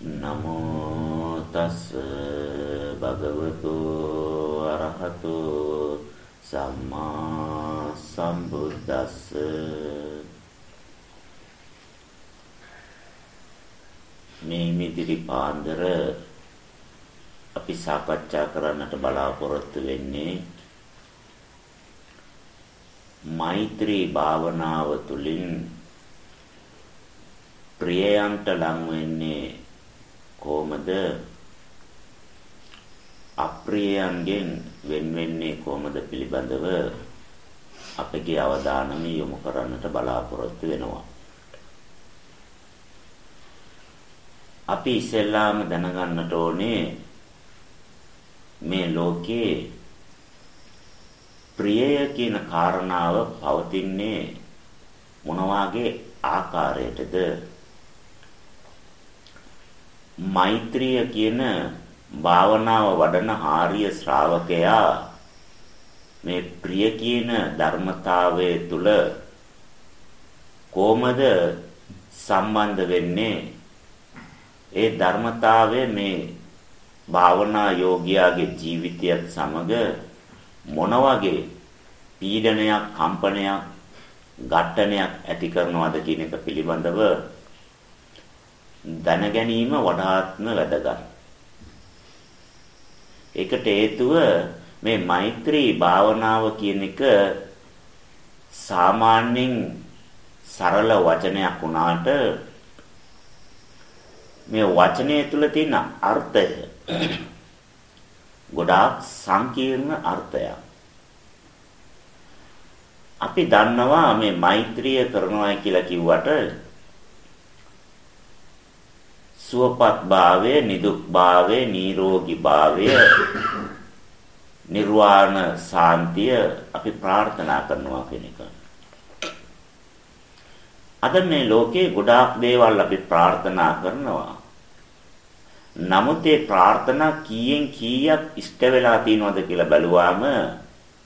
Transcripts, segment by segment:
නමෝ තස් භගවතු අරහතු සම්මා සම්බුද්දස්ස. මේ මිදිරි පාන්දර අපි සාකච්ඡා කරන්නට බලාපොරොත්තු වෙන්නේ මෛත්‍රී භාවනාව තුළින් ප්‍රියයන්ට ලං වෙන්නේ කොහොමද අප්‍රියයන්ගෙන් වෙන් වෙන්නේ කොහොමද පිළිබඳව අපගේ අවධානම යොමු කරන්නට බලාපොරොත්තු වෙනවා. අපි ඉස්සෙල්ලාම දැනගන්නට ඕනේ මේ ලෝකේ ප්‍රියය කියන කාරණාව පවතින්නේ මොන වාගේ ආකාරයටද මෛත්‍රිය කියන භාවනාව වඩන ආර්ය ශ්‍රාවකයා මේ ප්‍රිය කියන ධර්මතාවයේ තුල කොහොමද සම්බන්ධ වෙන්නේ? ඒ ධර්මතාවය මේ භාවනා යෝගියාගේ ජීවිතයත් සමග මොන වගේ පීඩනයක් කම්පනයක් ඝට්ටනයක් ඇති කරනවද කියන එක පිළිබඳව දැන ගැනීම වඩාත්ම වැදගත්. ඒකට හේතුව මේ මෛත්‍රී භාවනාව කියන එක සාමාන්‍යයෙන් සරල වචනයක් වුණාට මේ වචනය තුල තියෙන අර්ථය ගොඩාක් සංකීර්ණ අර්ථයක්. අපි දන්නවා මේ මෛත්‍රිය කරනවා කියලා කිව්වට සුවපත් භාවය, නිදුක් භාවය, නිරෝගී භාවය, නිර්වාණ සාන්තිය අපි ප්‍රාර්ථනා කරනවා කියන එක. අද මේ ලෝකේ ගොඩාක් දේවල් අපි ප්‍රාර්ථනා කරනවා. නමුත් ඒ ප්‍රාර්ථනා කීයෙන් කීයක් ඉෂ්ට වෙලා තියෙනවද කියලා බැලුවාම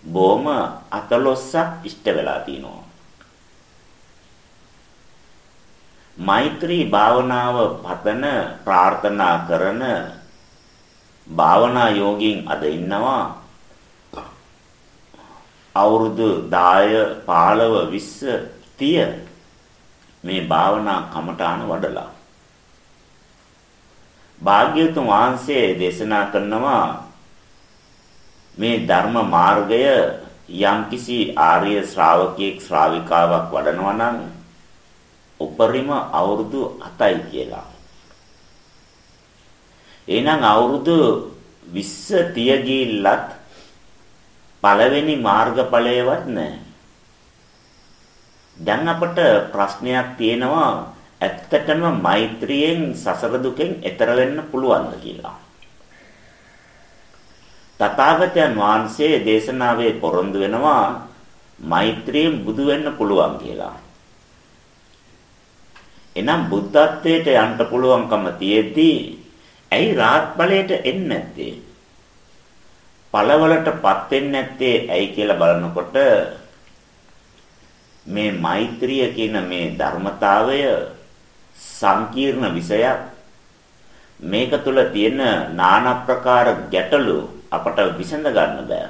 බොහොම අතලොස්සක් ඉෂ්ට වෙලා තියෙනවා. මෛත්‍රී භාවනාව පතන ප්‍රාර්ථනා කරන භාවනා යෝගීන් අද ඉන්නවා. අවුරුදු 10 15 20 30 මේ භාවනා කමඨාන වඩලා. භාග්‍යවතුන් වහන්සේ දේශනා කරනවා මේ ධර්ම මාර්ගය යම්කිසි ආර්ය ශ්‍රාවකෙක් ශ්‍රාවිකාවක් වඩනවා නම් උපරිම අවුරුදු 7යි කියලා. එහෙනම් අවුරුදු 20 තිය ගිල්ලත් පළවෙනි මාර්ගඵලයවත් නැහැ. දැන් අපට ප්‍රශ්නයක් තියෙනවා ඇත්තටම මෛත්‍රියෙන් සසර දුකෙන් එතර වෙන්න පුළුවන්ද කියලා. තථාගතයන් වහන්සේ දේශනාවේ පොරොන්දු වෙනවා මෛත්‍රියෙන් බුදු වෙන්න පුළුවන් කියලා. එනම් බුද්ධත්වයට යන්න පුළුවන්කම තියෙද්දී ඇයි රාත් ඵලයට එන්නේ නැත්තේ? ඵලවලටපත් වෙන්නේ නැත්තේ ඇයි කියලා බලනකොට මේ මෛත්‍රිය කියන මේ ධර්මතාවය සංකීර්ණ විෂයක්. මේක තුල තියෙන নানা ප්‍රකාර ගැටලු අපට විසඳ ගන්න බෑ.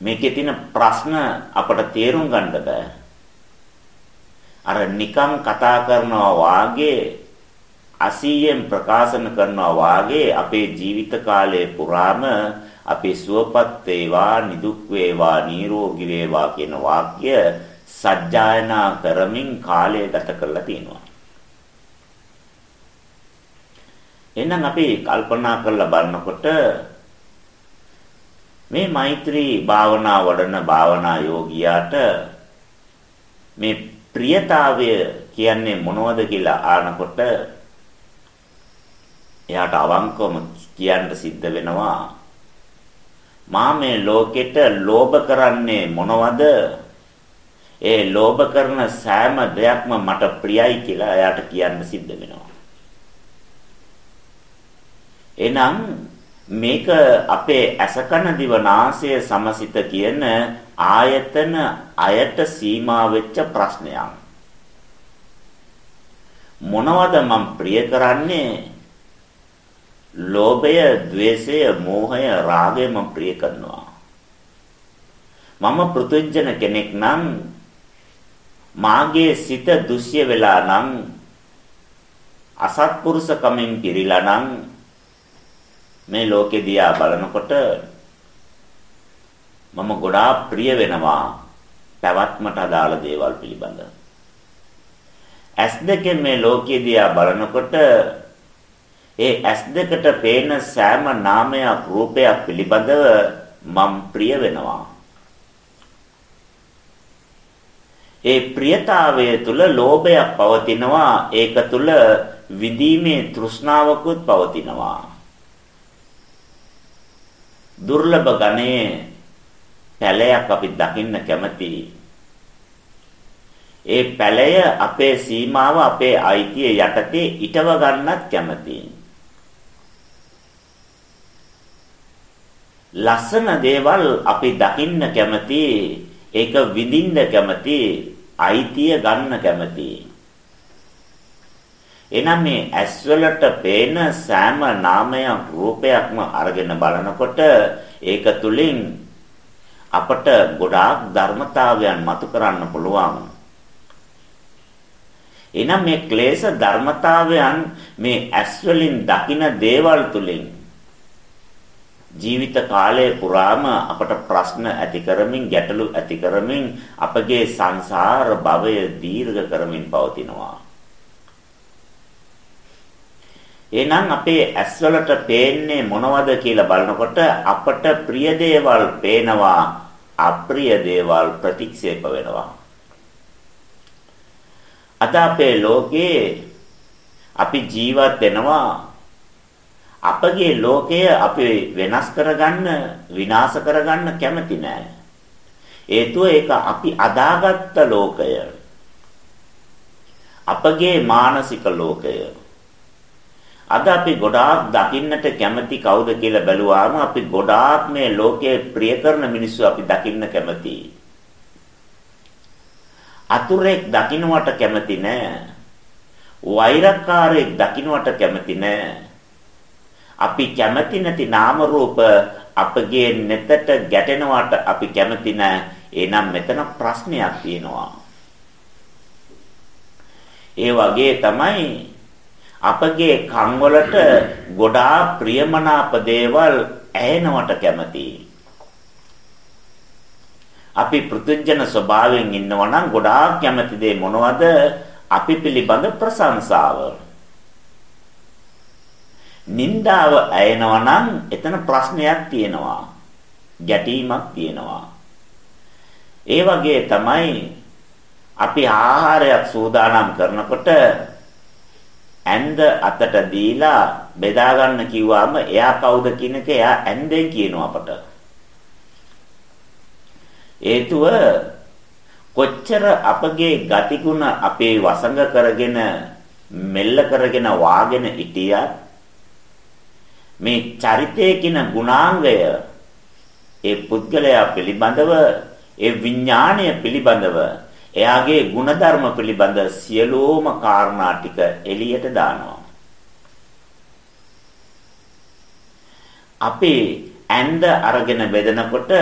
මේකේ තියෙන ප්‍රශ්න අපට තේරුම් ගන්න බෑ. අර නිකම් කතා කරනවා වාගේ අසීයෙන් ප්‍රකාශන කරනවා වාගේ අපේ ජීවිත කාලය පුරාම අපි සුවපත් වේවා නිදුක් වේවා නිරෝගී වේවා කියන වාක්‍ය සජ්ජායනා කරමින් කාලය ගත කරලා තියෙනවා. එහෙනම් අපි කල්පනා කරලා බලනකොට මේ මෛත්‍රී භාවනා වඩන භාවනා යෝගියාට මේ ප්‍රියතාවය කියන්නේ මොනවද කියලා ආනකොට එයාට අවංකවම කියන්න සිද්ධ වෙනවා. මා මේ ලෝකෙට ලෝභ කරන්නේ මොනවද? ඒ ලෝභ කරන සෑම දෙයක්ම මට ප්‍රියයි කියලා එයාට කියන්න සිද්ධ වෙනවා. එහෙනම් මේක අපේ අසකන දිවනාසය සමසිත කියන ආයතන අයට සීමා වෙච්ච ප්‍රශ්නයක්. මොනවද මම ප්‍රිය කරන්නේ? ලෝභය, ద్వේෂය, මෝහය, රාගය මම ප්‍රිය කරනවා. මම පෘතුජන කෙනෙක් නම් මාගේ සිත දුස්ය වෙලා නම් අසත්පුරුෂ කමෙන් පිරීලා නම් මේ ලෝකෙ දිහා බලනකොට මම ගොඩාක් ප්‍රිය වෙනවා පැවැත්මට අදාළ දේවල් පිළිබඳ. ඇස් දෙකෙන් මේ ලෝකෙ දිහා බලනකොට ඒ ඇස් දෙකට පේන සෑම නාමයක් රූපයක් පිළිබඳව මම ප්‍රිය වෙනවා. ඒ ප්‍රියතාවය තුල ලෝභයක් පවතිනවා ඒක තුල විදීමේ තෘෂ්ණාවකුත් පවතිනවා දුර්ලභ ගණයේ පැලයක් අපි දකින්න කැමතියි ඒ පැලය අපේ සීමාව අපේ අයිතිය යටතේ ඉටව ගන්නත් කැමතියි ලස්සන දේවල් අපි දකින්න කැමතියි ඒක විඳින්න කැමති, අයිතිය ගන්න කැමති. එනම් මේ ඇස්වලට පේන සෑම නාමයක් රූපයක්ම අරගෙන බලනකොට ඒක තුලින් අපට ගොඩාක් ධර්මතාවයන් මතු කරන්න පුළුවන්. එනම් මේ ක්ලේශ ධර්මතාවයන් මේ ඇස් වලින් දකින දේවල් තුලින් ජීවිත කාලය පුරාම අපට ප්‍රශ්න ඇති කරමින් ගැටලු ඇති කරමින් අපගේ සංසාර භවය දීර්ඝ කරමින් පවතිනවා. එහෙනම් අපේ ඇස්වලට පේන්නේ මොනවද කියලා බලනකොට අපට ප්‍රිය දේවල් පේනවා අප්‍රිය දේවල් ප්‍රතික්ෂේප වෙනවා. අද අපේ ලෝකේ අපි ජීවත් වෙනවා අපගේ ලෝකය අපි වෙනස් කරගන්න විනාශ කරගන්න කැමති නෑ. හේතුව ඒක අපි අදාගත්ත ලෝකය. අපගේ මානසික ලෝකය. අද අපි ගොඩාක් දකින්නට කැමති කවුද කියලා බැලුවාම අපි ගොඩාක් මේ ලෝකයේ ප්‍රිය කරන මිනිස්සු අපි දකින්න කැමතියි. අතුරෙක් දකින්නවට කැමති නෑ. වෛරකාරයෙක් දකින්නවට කැමති නෑ. අපි කැමති නැති නාම රූප අපගේ නෙතට ගැටෙනවට අපි කැමති නැහැ. එහෙනම් මෙතන ප්‍රශ්නයක් තියෙනවා. ඒ වගේ තමයි අපගේ කන් වලට ගොඩාක් ප්‍රියමනාප දේවල් ඇහෙනවට කැමති. අපි පෘථුජන ස්වභාවයෙන් ඉන්නවා නම් ගොඩාක් කැමති දේ මොනවද? අපි පිළිබඳ ප්‍රශංසාව. නින්දාව ඇයෙනවා නම් එතන ප්‍රශ්නයක් තියෙනවා. ගැටීමක් තියෙනවා. ඒ වගේ තමයි අපි ආහාරයක් සූදානම් කරනකොට ඇඳ අතට දීලා බෙදා ගන්න කිව්වම එයා කවුද කියන එක එයා ඇඳෙන් කියනවා අපට. හේතුව කොච්චර අපගේ ගතිගුණ අපේ වසඟ කරගෙන මෙල්ල කරගෙන වාගෙන හිටියත් මේ චරිතය කියන ගුණාංගය ඒ පුද්ගලයා පිළිබඳව ඒ විඥාණය පිළිබඳව එයාගේ ಗುಣධර්ම පිළිබඳ සියලෝම කාරණා ටික එළියට දානවා. අපේ ඇඳ අරගෙන බෙදනකොට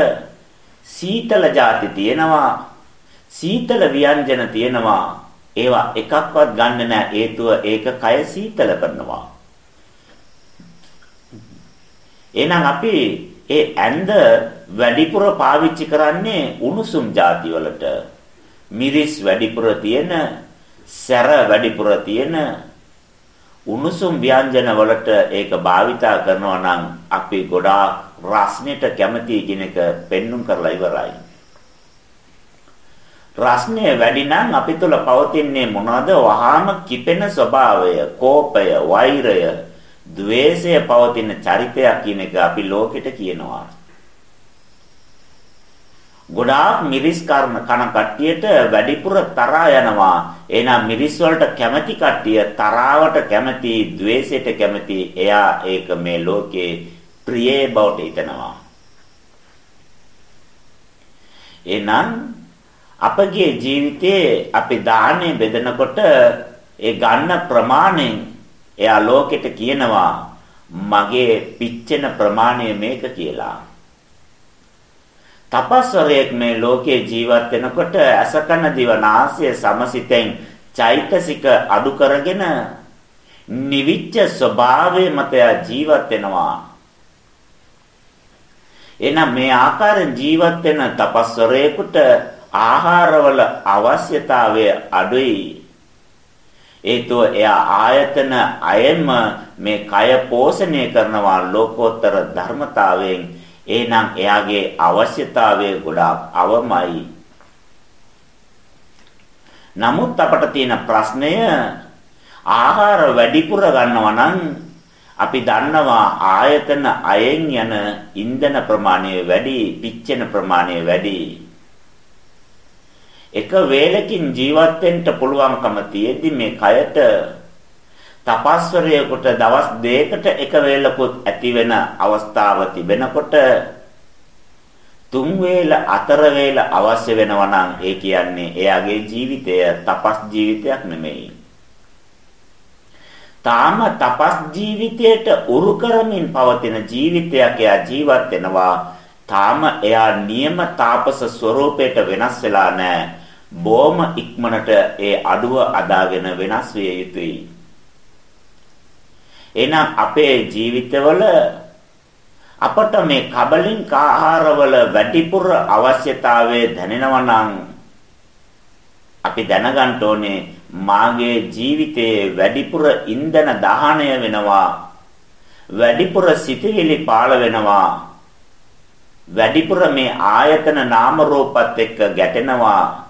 සීතල જાති තියෙනවා සීතල ව්‍යංජන තියෙනවා. ඒවා එකක්වත් ගන්න නෑ. හේතුව ඒක කය සීතල කරනවා. එහෙනම් අපි ඒ ඇඳ වැඩිපුර පාවිච්චි කරන්නේ උණුසුම් જાති වලට මිරිස් වැඩිපුර තියෙන, සැර වැඩිපුර තියෙන උණුසුම් ව්‍යංජන වලට ඒක භාවිතා කරනවා නම් අපි ගොඩාක් රස්නෙට කැමති කියන එක පෙන්눔 කරලා ඉවරයි. රස්නය වැඩි නම් අපි තුල පවතින්නේ මොනවද? වහාම කිපෙන ස්වභාවය, කෝපය, වෛරය, ద్వේෂය පවතින චරිතයක් කියන එක අපි ලෝකෙට කියනවා. ගොඩාක් මිරිස් කර්ම කන කට්ටියට වැඩිපුර තරහා යනවා. එහෙනම් මිරිස් වලට කැමැති කට්ටිය තරාවට කැමැති, द्वේෂයට කැමැති. එයා ඒක මේ ලෝකේ ප්‍රියේ බවට හිතනවා. එහෙනම් අපගේ ජීවිතයේ අපි දාහනේ බෙදනකොට ඒ ගන්න ප්‍රමාණයෙන් එයා ලෝකෙට කියනවා මගේ පිච්චෙන ප්‍රමාණය මේක කියලා. තපස්වරයෙක් මේ ලෝකේ ජීවත් වෙනකොට අසකන දිවනාසය සමසිතෙන් චෛතසික අඩු කරගෙන නිවිච්ච ස්වභාවයේ මත ජීවත් වෙනවා. එහෙනම් මේ ආකාරයෙන් ජීවත් වෙන තපස්වරයෙකුට ආහාරවල අවශ්‍යතාවය අඩුයි. ඒතෝ එයා ආයතන අයෙම මේ කය පෝෂණය කරනවා ලෝකෝත්තර ධර්මතාවයෙන් එහෙනම් එයාගේ අවශ්‍යතාවය ගොඩාක් අවමයි. නමුත් අපට තියෙන ප්‍රශ්නය ආහාර වැඩිපුර ගන්නවා නම් අපි දන්නවා ආයතන අයෙන් යන ඉන්ධන ප්‍රමාණය වැඩි, පිච්චෙන ප්‍රමාණය වැඩි. එක වේලකින් ජීවත් වෙන්න පුළුවන්කම තියෙද්දි මේ කයට තපස්වරයෙකුට දවස් දෙකකට එක වේලකුත් ඇති වෙන අවස්ථාව තිබෙනකොට තුන් වේල අතර වේල අවශ්‍ය වෙනවා නම් ඒ කියන්නේ එයාගේ ජීවිතය තපස් ජීවිතයක් නෙමෙයි. තාම තපස් ජීවිතයට උරු කරමින් පවතින ජීවිතයක් එයා ජීවත් වෙනවා. තාම එයා නියම තාපස ස්වરૂපයට වෙනස් වෙලා නැහැ. බොහොම ඉක්මනට ඒ අඩුව අදාගෙන වෙනස් විය යුතුයි. එහෙනම් අපේ ජීවිතවල අපට මේ කබලින්ක ආහාරවල වැඩිපුර අවශ්‍යතාවය දැනෙනවා නම් අපි දැනගන්න ඕනේ මාගේ ජීවිතයේ වැඩිපුර ඉන්ධන දහනය වෙනවා වැඩිපුර සිටිවිලි පාළ වෙනවා වැඩිපුර මේ ආයතන නාම රූපත් එක්ක ගැටෙනවා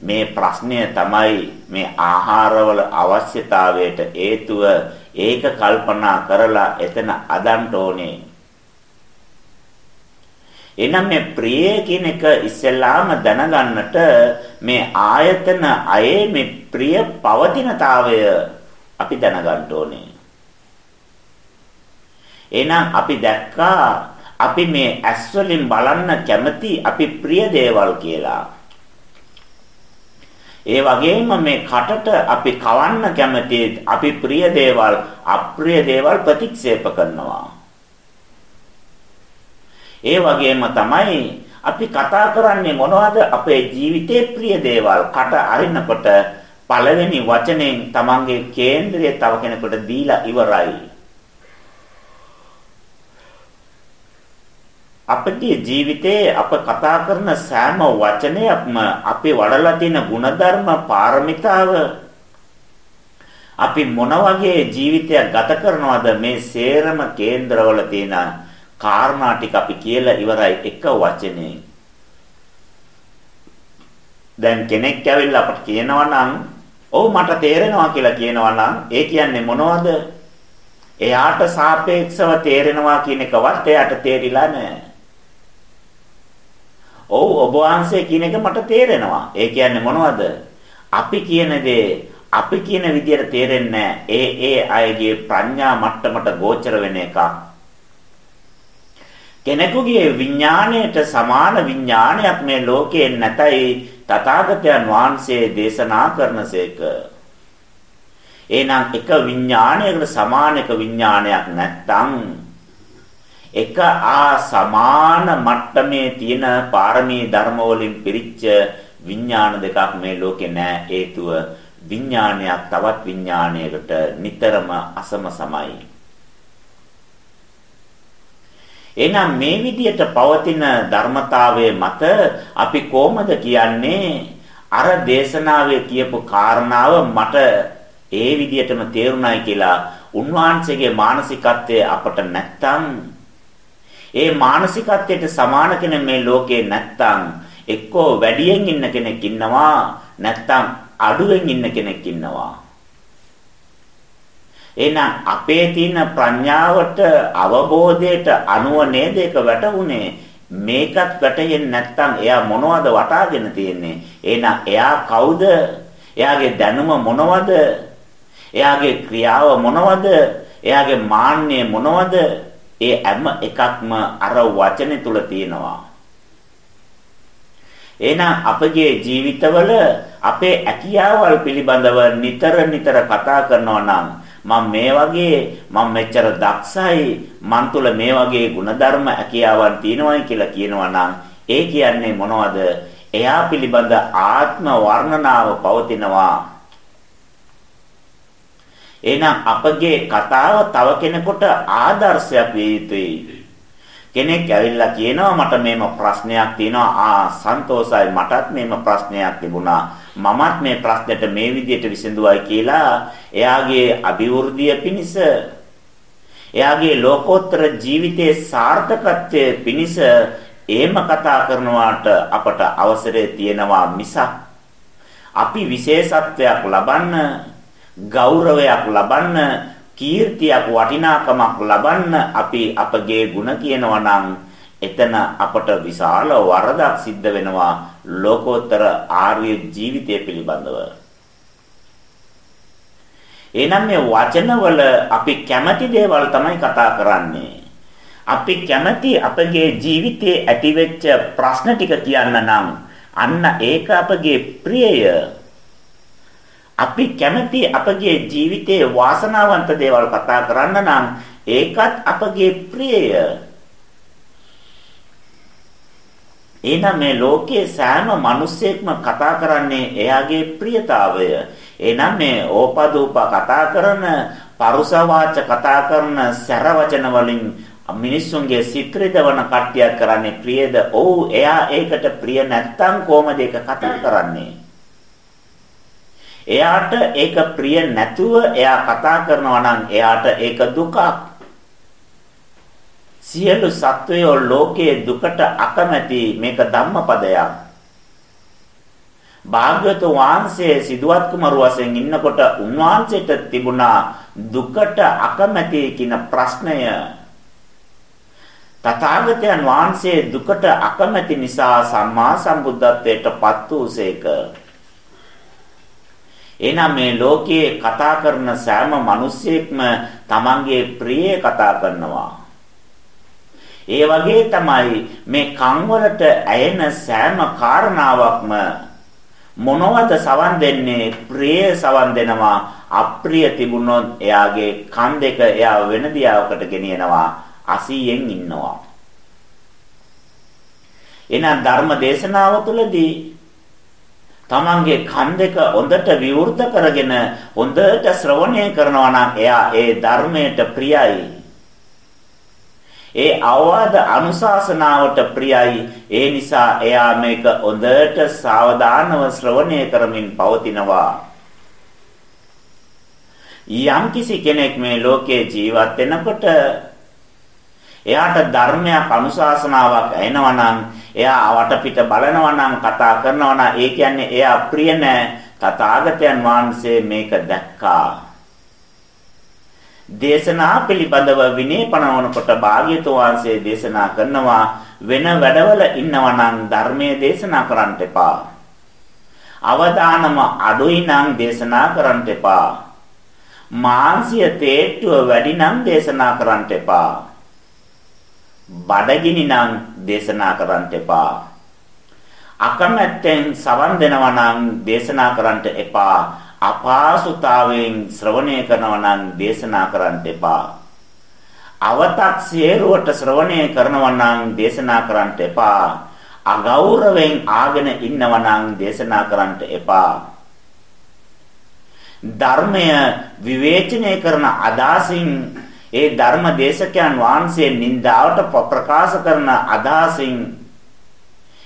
මේ ප්‍රශ්නය තමයි මේ ආහාරවල අවශ්‍යතාවයට හේතුව ඒක කල්පනා කරලා එතන අදන්න ඕනේ. එනම් මේ ප්‍රිය කියන එක ඉස්සෙල්ලාම දැනගන්නට මේ ආයතන අයේ මේ ප්‍රිය පවතිනතාවය අපි දැනගන්න ඕනේ. එහෙනම් අපි දැක්කා අපි මේ ඇස් වලින් බලන්න කැමති අපි ප්‍රිය දේවල් කියලා. ඒ වගේම මේ කටට අපි කවන්න කැමති අපි ප්‍රිය දේවල් අප්‍රිය දේවල් ප්‍රතික්ෂේප කරනවා. ඒ වගේම තමයි අපි කතා කරන්නේ මොනවද අපේ ජීවිතේ ප්‍රිය දේවල් කට අරිනකොට පළවෙනි වචනෙන් තමන්ගේ කේන්ද්‍රය තව කෙනෙකුට දීලා ඉවරයි. අපගේ ජීවිතයේ අප කතා කරන සෑම වචනයක්ම අපේ වඩලා තියෙන ಗುಣධර්ම පාරමිතාව අපි මොන වගේ ජීවිතයක් ගත කරනවද මේ සේරම කේන්ද්‍රවල තියෙන කාරණා ටික අපි කියලා ඉවරයි එක වචනේ. දැන් කෙනෙක් ඇවිල්ලා අපට කියනවා නම් ඔව් මට තේරෙනවා කියලා කියනවා නම් ඒ කියන්නේ මොනවද? එයාට සාපේක්ෂව තේරෙනවා කියන එකවත් එයාට තේරිලා නැහැ. ඔව් ඔබ වහන්සේ කියන එක මට තේරෙනවා. ඒ කියන්නේ මොනවද? අපි කියන දේ අපි කියන විදියට තේරෙන්නේ ඒ ඒ අයගේ ප්‍රඥා මට්ටමට ගෝචර වෙන එකක්. කෙනෙකුගේ විඥාණයට සමාන විඥානයක් මේ ලෝකේ නැතයි තථාගතයන් වහන්සේ දේශනා කරනසේක. එහෙනම් එක විඥානයකට සමාන එක විඥානයක් නැත්තම් එක ආ සමාන මට්ටමේ තියෙන පාරමී ධර්ම වලින් පිරිච්ච විඥාන දෙකක් මේ ලෝකේ නෑ. හේතුව විඥානයක් තවත් විඥානයකට නිතරම අසම සමයි. එහෙනම් මේ විදියට පවතින ධර්මතාවයේ මත අපි කොහොමද කියන්නේ? අර දේශනාවේ කියපු කාරණාව මට ඒ විදියටම තේරුණායි කියලා උන්වහන්සේගේ මානසිකත්වයේ අපට නැත්තම් ඒ මානසිකත්වයට සමාන කෙනෙක් මේ ලෝකේ නැත්තම් එක්කෝ වැඩියෙන් ඉන්න කෙනෙක් ඉන්නවා නැත්තම් අඩුවෙන් ඉන්න කෙනෙක් ඉන්නවා. එහෙනම් අපේ තියෙන ප්‍රඥාවට අවබෝධයට අනුව නේද ඒක වැටුනේ මේකත් වැටෙන්නේ නැත්තම් එයා මොනවද වටාගෙන තියෙන්නේ? එහෙනම් එයා කවුද? එයාගේ දැනුම මොනවද? එයාගේ ක්‍රියාව මොනවද? එයාගේ මාන්නය මොනවද? ඒ හැම එකක්ම අර වචනේ තුල තියෙනවා. එහෙනම් අපගේ ජීවිතවල අපේ ඇකියාවල් පිළිබඳව නිතර නිතර කතා කරනවා නම් මම මේ වගේ මම මෙච්චර දක්ෂයි මන් තුල මේ වගේ ಗುಣධර්ම ඇකියාවන් තියෙනවායි කියලා කියනවා නම් ඒ කියන්නේ මොනවද? එයා පිළිබඳ ආත්ම වර්ණනාව පවතිනවා. එහෙනම් අපගේ කතාව තව කෙනෙකුට ආදර්ශයක් විය යුතුයි. කෙනෙක් ඇවිල්ලා කියනවා මට මේම ප්‍රශ්නයක් තියෙනවා. ආ සන්තෝසයි මටත් මේම ප්‍රශ්නයක් තිබුණා. මමත් මේ ප්‍රශ්නෙට මේ විදිහට විසඳුවයි කියලා එයාගේ අභිවෘද්ධිය පිණිස එයාගේ ලෝකෝත්තර ජීවිතයේ සාර්ථකත්වයේ පිණිස එහෙම කතා කරනවාට අපට අවසරය තියෙනවා මිසක් අපි විශේෂත්වයක් ලබන්න ගෞරවයක් ලබන්න කීර්තියක් වටිනාකමක් ලබන්න අපි අපගේ ಗುಣ කියනවා නම් එතන අපට විශාල වරදක් සිද්ධ වෙනවා ලෝකෝත්තර ආර්ය ජීවිතය පිළිබඳව. එහෙනම් මේ වචනවල අපි කැමති දේවල් තමයි කතා කරන්නේ. අපි කැමති අපගේ ජීවිතයේ ඇතිවෙච්ච ප්‍රශ්න ටික කියන්න නම් අන්න ඒක අපගේ ප්‍රියය අපි කැමති අපගේ ජීවිතයේ වාසනාවන්ත දේවල් කතා කරන්න නම් ඒකත් අපගේ ප්‍රියය. එහෙනම් මේ ලෝකයේ සෑම මිනිසෙක්ම කතා කරන්නේ එයාගේ ප්‍රියතාවය. එහෙනම් මේ ඕපදූප කතා කරන, පරුස කතා කරන සැර වචන වලින් මිනිස්සුන්ගේ සිත් රිදවන කට්ටියක් කරන්නේ ප්‍රියද? ඔව් එයා ඒකට ප්‍රිය නැත්තම් කොහමද ඒක කතා කරන්නේ? එයාට ඒක ප්‍රිය නැතුව එයා කතා කරනවා නම් එයාට ඒක දුකක්. සියලු සත්වයෝ ලෝකයේ දුකට අකමැති මේක ධම්මපදයක්. භාග්‍යවතුන් වහන්සේ සිදුවත් කුමරු වශයෙන් ඉන්නකොට උන්වහන්සේට තිබුණා දුකට අකමැති කියන ප්‍රශ්නය. තථාගතයන් වහන්සේ දුකට අකමැති නිසා සම්මා සම්බුද්ධත්වයට පත් වූසේක. එහෙනම් මේ ලෝකයේ කතා කරන සෑම මිනිසෙක්ම තමන්ගේ ප්‍රිය කතා කරනවා. ඒ වගේ තමයි මේ කන් වලට ඇයෙන සෑම කාරණාවක්ම මොනවද සවන් දෙන්නේ ප්‍රිය සවන් දෙනවා අප්‍රිය තිබුණොත් එයාගේ කන් දෙක එයා වෙන දියාවකට ගෙනියනවා අසීයෙන් ඉන්නවා එහෙනම් ධර්ම දේශනාව තුළදී තමන්ගේ කන් දෙක හොඳට විවෘත කරගෙන හොඳට ශ්‍රවණය කරනවා නම් එයා ඒ ධර්මයට ප්‍රියයි. ඒ අවවාද අනුශාසනාවට ප්‍රියයි. ඒ නිසා එයා මේක හොඳට සාවධානව ශ්‍රවණය කරමින් පවතිනවා. යම්කිසි කෙනෙක් මේ ලෝකේ ජීවත් වෙනකොට එයාට ධර්මයක් අනුශාසනාවක් ඇහෙනවා නම් එයා වටපිට බලනවා නම් කතා කරනවා නම් ඒ කියන්නේ එයා ප්‍රිය නැහැ. තථාගතයන් වහන්සේ මේක දැක්කා. දේශනා පිළිබඳව විනය පනවනකොට භාග්‍යතුන් වහන්සේ දේශනා කරනවා වෙන වැඩවල ඉන්නවා නම් ධර්මයේ දේශනා කරන්න එපා. අවදානම අඩුයි නම් දේශනා කරන්න එපා. මාංශය තේට්ටුව වැඩි නම් දේශනා කරන්න එපා. බඩගිනි නම් දේශනා කරන්න එපා. අකමැත්තෙන් සවන් දෙනවා නම් දේශනා කරන්න එපා. අපහසුතාවයෙන් ශ්‍රවණය කරනවා නම් දේශනා කරන්න එපා. අවතක් සියරුවට ශ්‍රවණය කරනවා නම් දේශනා කරන්න එපා. අගෞරවයෙන් ආගෙන ඉන්නවා නම් දේශනා කරන්න එපා. ධර්මය විවේචනය කරන අදාසින් ඒ ධර්ම දේශකයන් වහන්සේ නින්දාවට ප්‍රකාශ කරන අදහසින්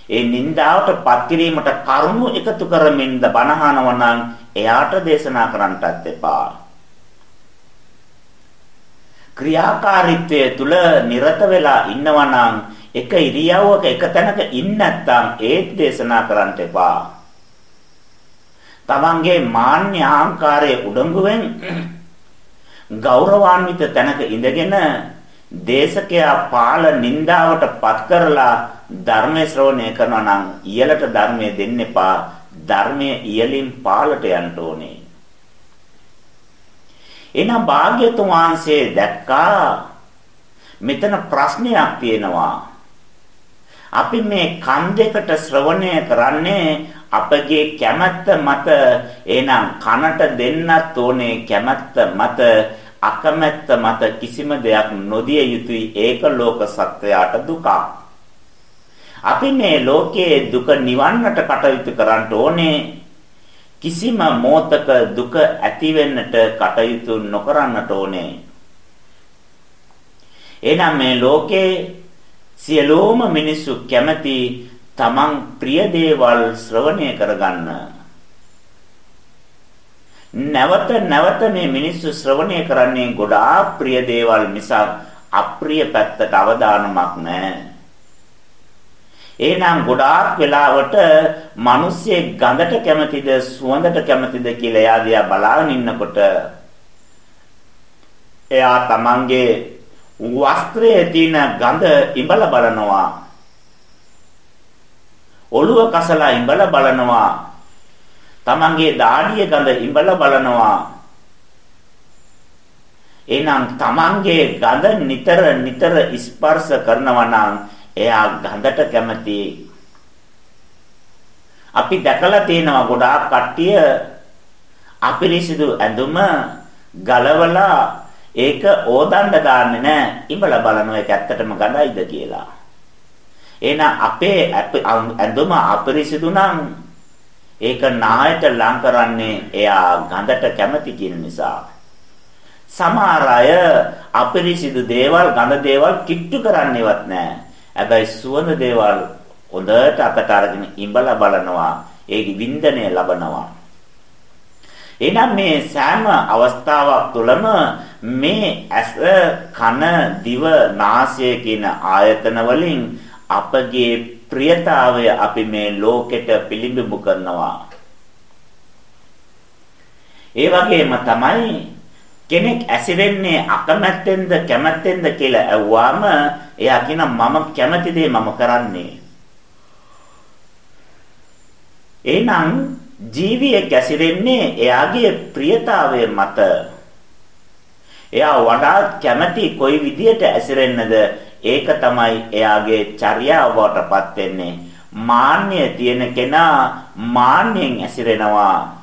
ඒ නින්දාවට පත් කිරීමට කරුණු එකතු කරමින්ද බණහනව නම් එයාට දේශනා කරන්නටත් එපා. ක්‍රියාකාරීත්වයේ තුල නිරත වෙලා ඉන්නවා නම් එක ඉරියව්වක එක තැනක ඉන්න නැත්නම් ඒත් දේශනා කරන්නට එපා. තමන්ගේ මාන්‍ය අහංකාරයේ උඩඟුවෙන් ගෞරවාන්විත තැනක ඉඳගෙන දේශකයා පාල නින්දාවට පත් කරලා ධර්මයේ ශ්‍රවණය කරනවා නම් ඉයලට ධර්මයේ දෙන්න එපා. ධර්මයේ ඉයලින් පාලට යන්න ඕනේ. එනම් භාග්‍යතුන් වහන්සේ දැක්කා මෙතන ප්‍රශ්නයක් තියෙනවා. අපි මේ කන් දෙකට ශ්‍රවණය කරන්නේ අපගේ කැමැත්ත මත එහෙනම් කනට දෙන්නත් ඕනේ කැමැත්ත මත අකමැත්ත මත කිසිම දෙයක් නොදිය යුතුයි ඒක ලෝක සත්වයාට දුකක්. අපි මේ ලෝකයේ දුක නිවන්නට කටයුතු කරන්න ඕනේ. කිසිම මොහතක දුක ඇති වෙන්නට කටයුතු නොකරන්නට ඕනේ. එහෙනම් මේ ලෝකේ සියලුම මිනිස්සු කැමති තමන් ප්‍රිය දේවල් ශ්‍රවණය කරගන්න. නැවත නැවත මේ මිනිස්සු ශ්‍රවණය කරන්නේ ගොඩාක් ප්‍රිය දේවල් නිසා අප්‍රිය පැත්තට අවධානමක් නැහැ. එහෙනම් ගොඩාක් වෙලාවට මිනිස්සේ ගඳට කැමතිද සුවඳට කැමතිද කියලා එයා දිහා බලාගෙන ඉන්නකොට එයා තමන්ගේ වස්ත්‍රයේ තියෙන ගඳ ඉඹල බලනවා. ඔළුව කසලා ඉඹල බලනවා. තමන්ගේ දාඩිය ගඳ ඉඹල බලනවා. එහෙනම් තමන්ගේ ගඳ නිතර නිතර ස්පර්ශ කරනවා නම් එයා ගඳට කැමති. අපි දැකලා තියෙනවා ගොඩාක් කට්ටිය අපිරිසිදු ඇඳුම ගලවලා ඒක ඕදන්න දාන්නේ නැහැ. ඉඹලා බලනවා ඒක ඇත්තටම ගඳයිද කියලා. එහෙනම් අපේ ඇඳුම අපරිසිදු නම් ඒක නායට ලං කරන්නේ එයා ගඳට කැමති කියන නිසා. සමහර අය අපරිසිදු දේවල් ගඳ දේවල් කිට්ටු කරන්නේවත් නැහැ. හැබැයි සුවඳ දේවල් හොඳට අතට අරගෙන ඉඹලා බලනවා. ඒකේ වින්දනය ලබනවා. එහෙනම් මේ සෑම අවස්ථාවක් තුළම මේ ඇස කන දිව නාසය කියන ආයතන වලින් අපගේ ප්‍රියතාවය අපි මේ ලෝකෙට පිළිඹු කරනවා. ඒ වගේම තමයි කෙනෙක් ඇසිරෙන්නේ අකමැත්තෙන්ද කැමැත්තෙන්ද කියලා ඇහුවාම එයා කියන මම කැමති දේ මම කරන්නේ. එහෙනම් ජීවිය කැසිරෙන්නේ එයාගේ ප්‍රියතාවය මත. එයා වඩාත් කැමති කොයි විදියට ඇසිරෙන්නද ඒක තමයි එයාගේ චර්යාව වටපත් වෙන්නේ. මාන්නය තියෙන කෙනා මාන්නෙන් ඇසිරෙනවා.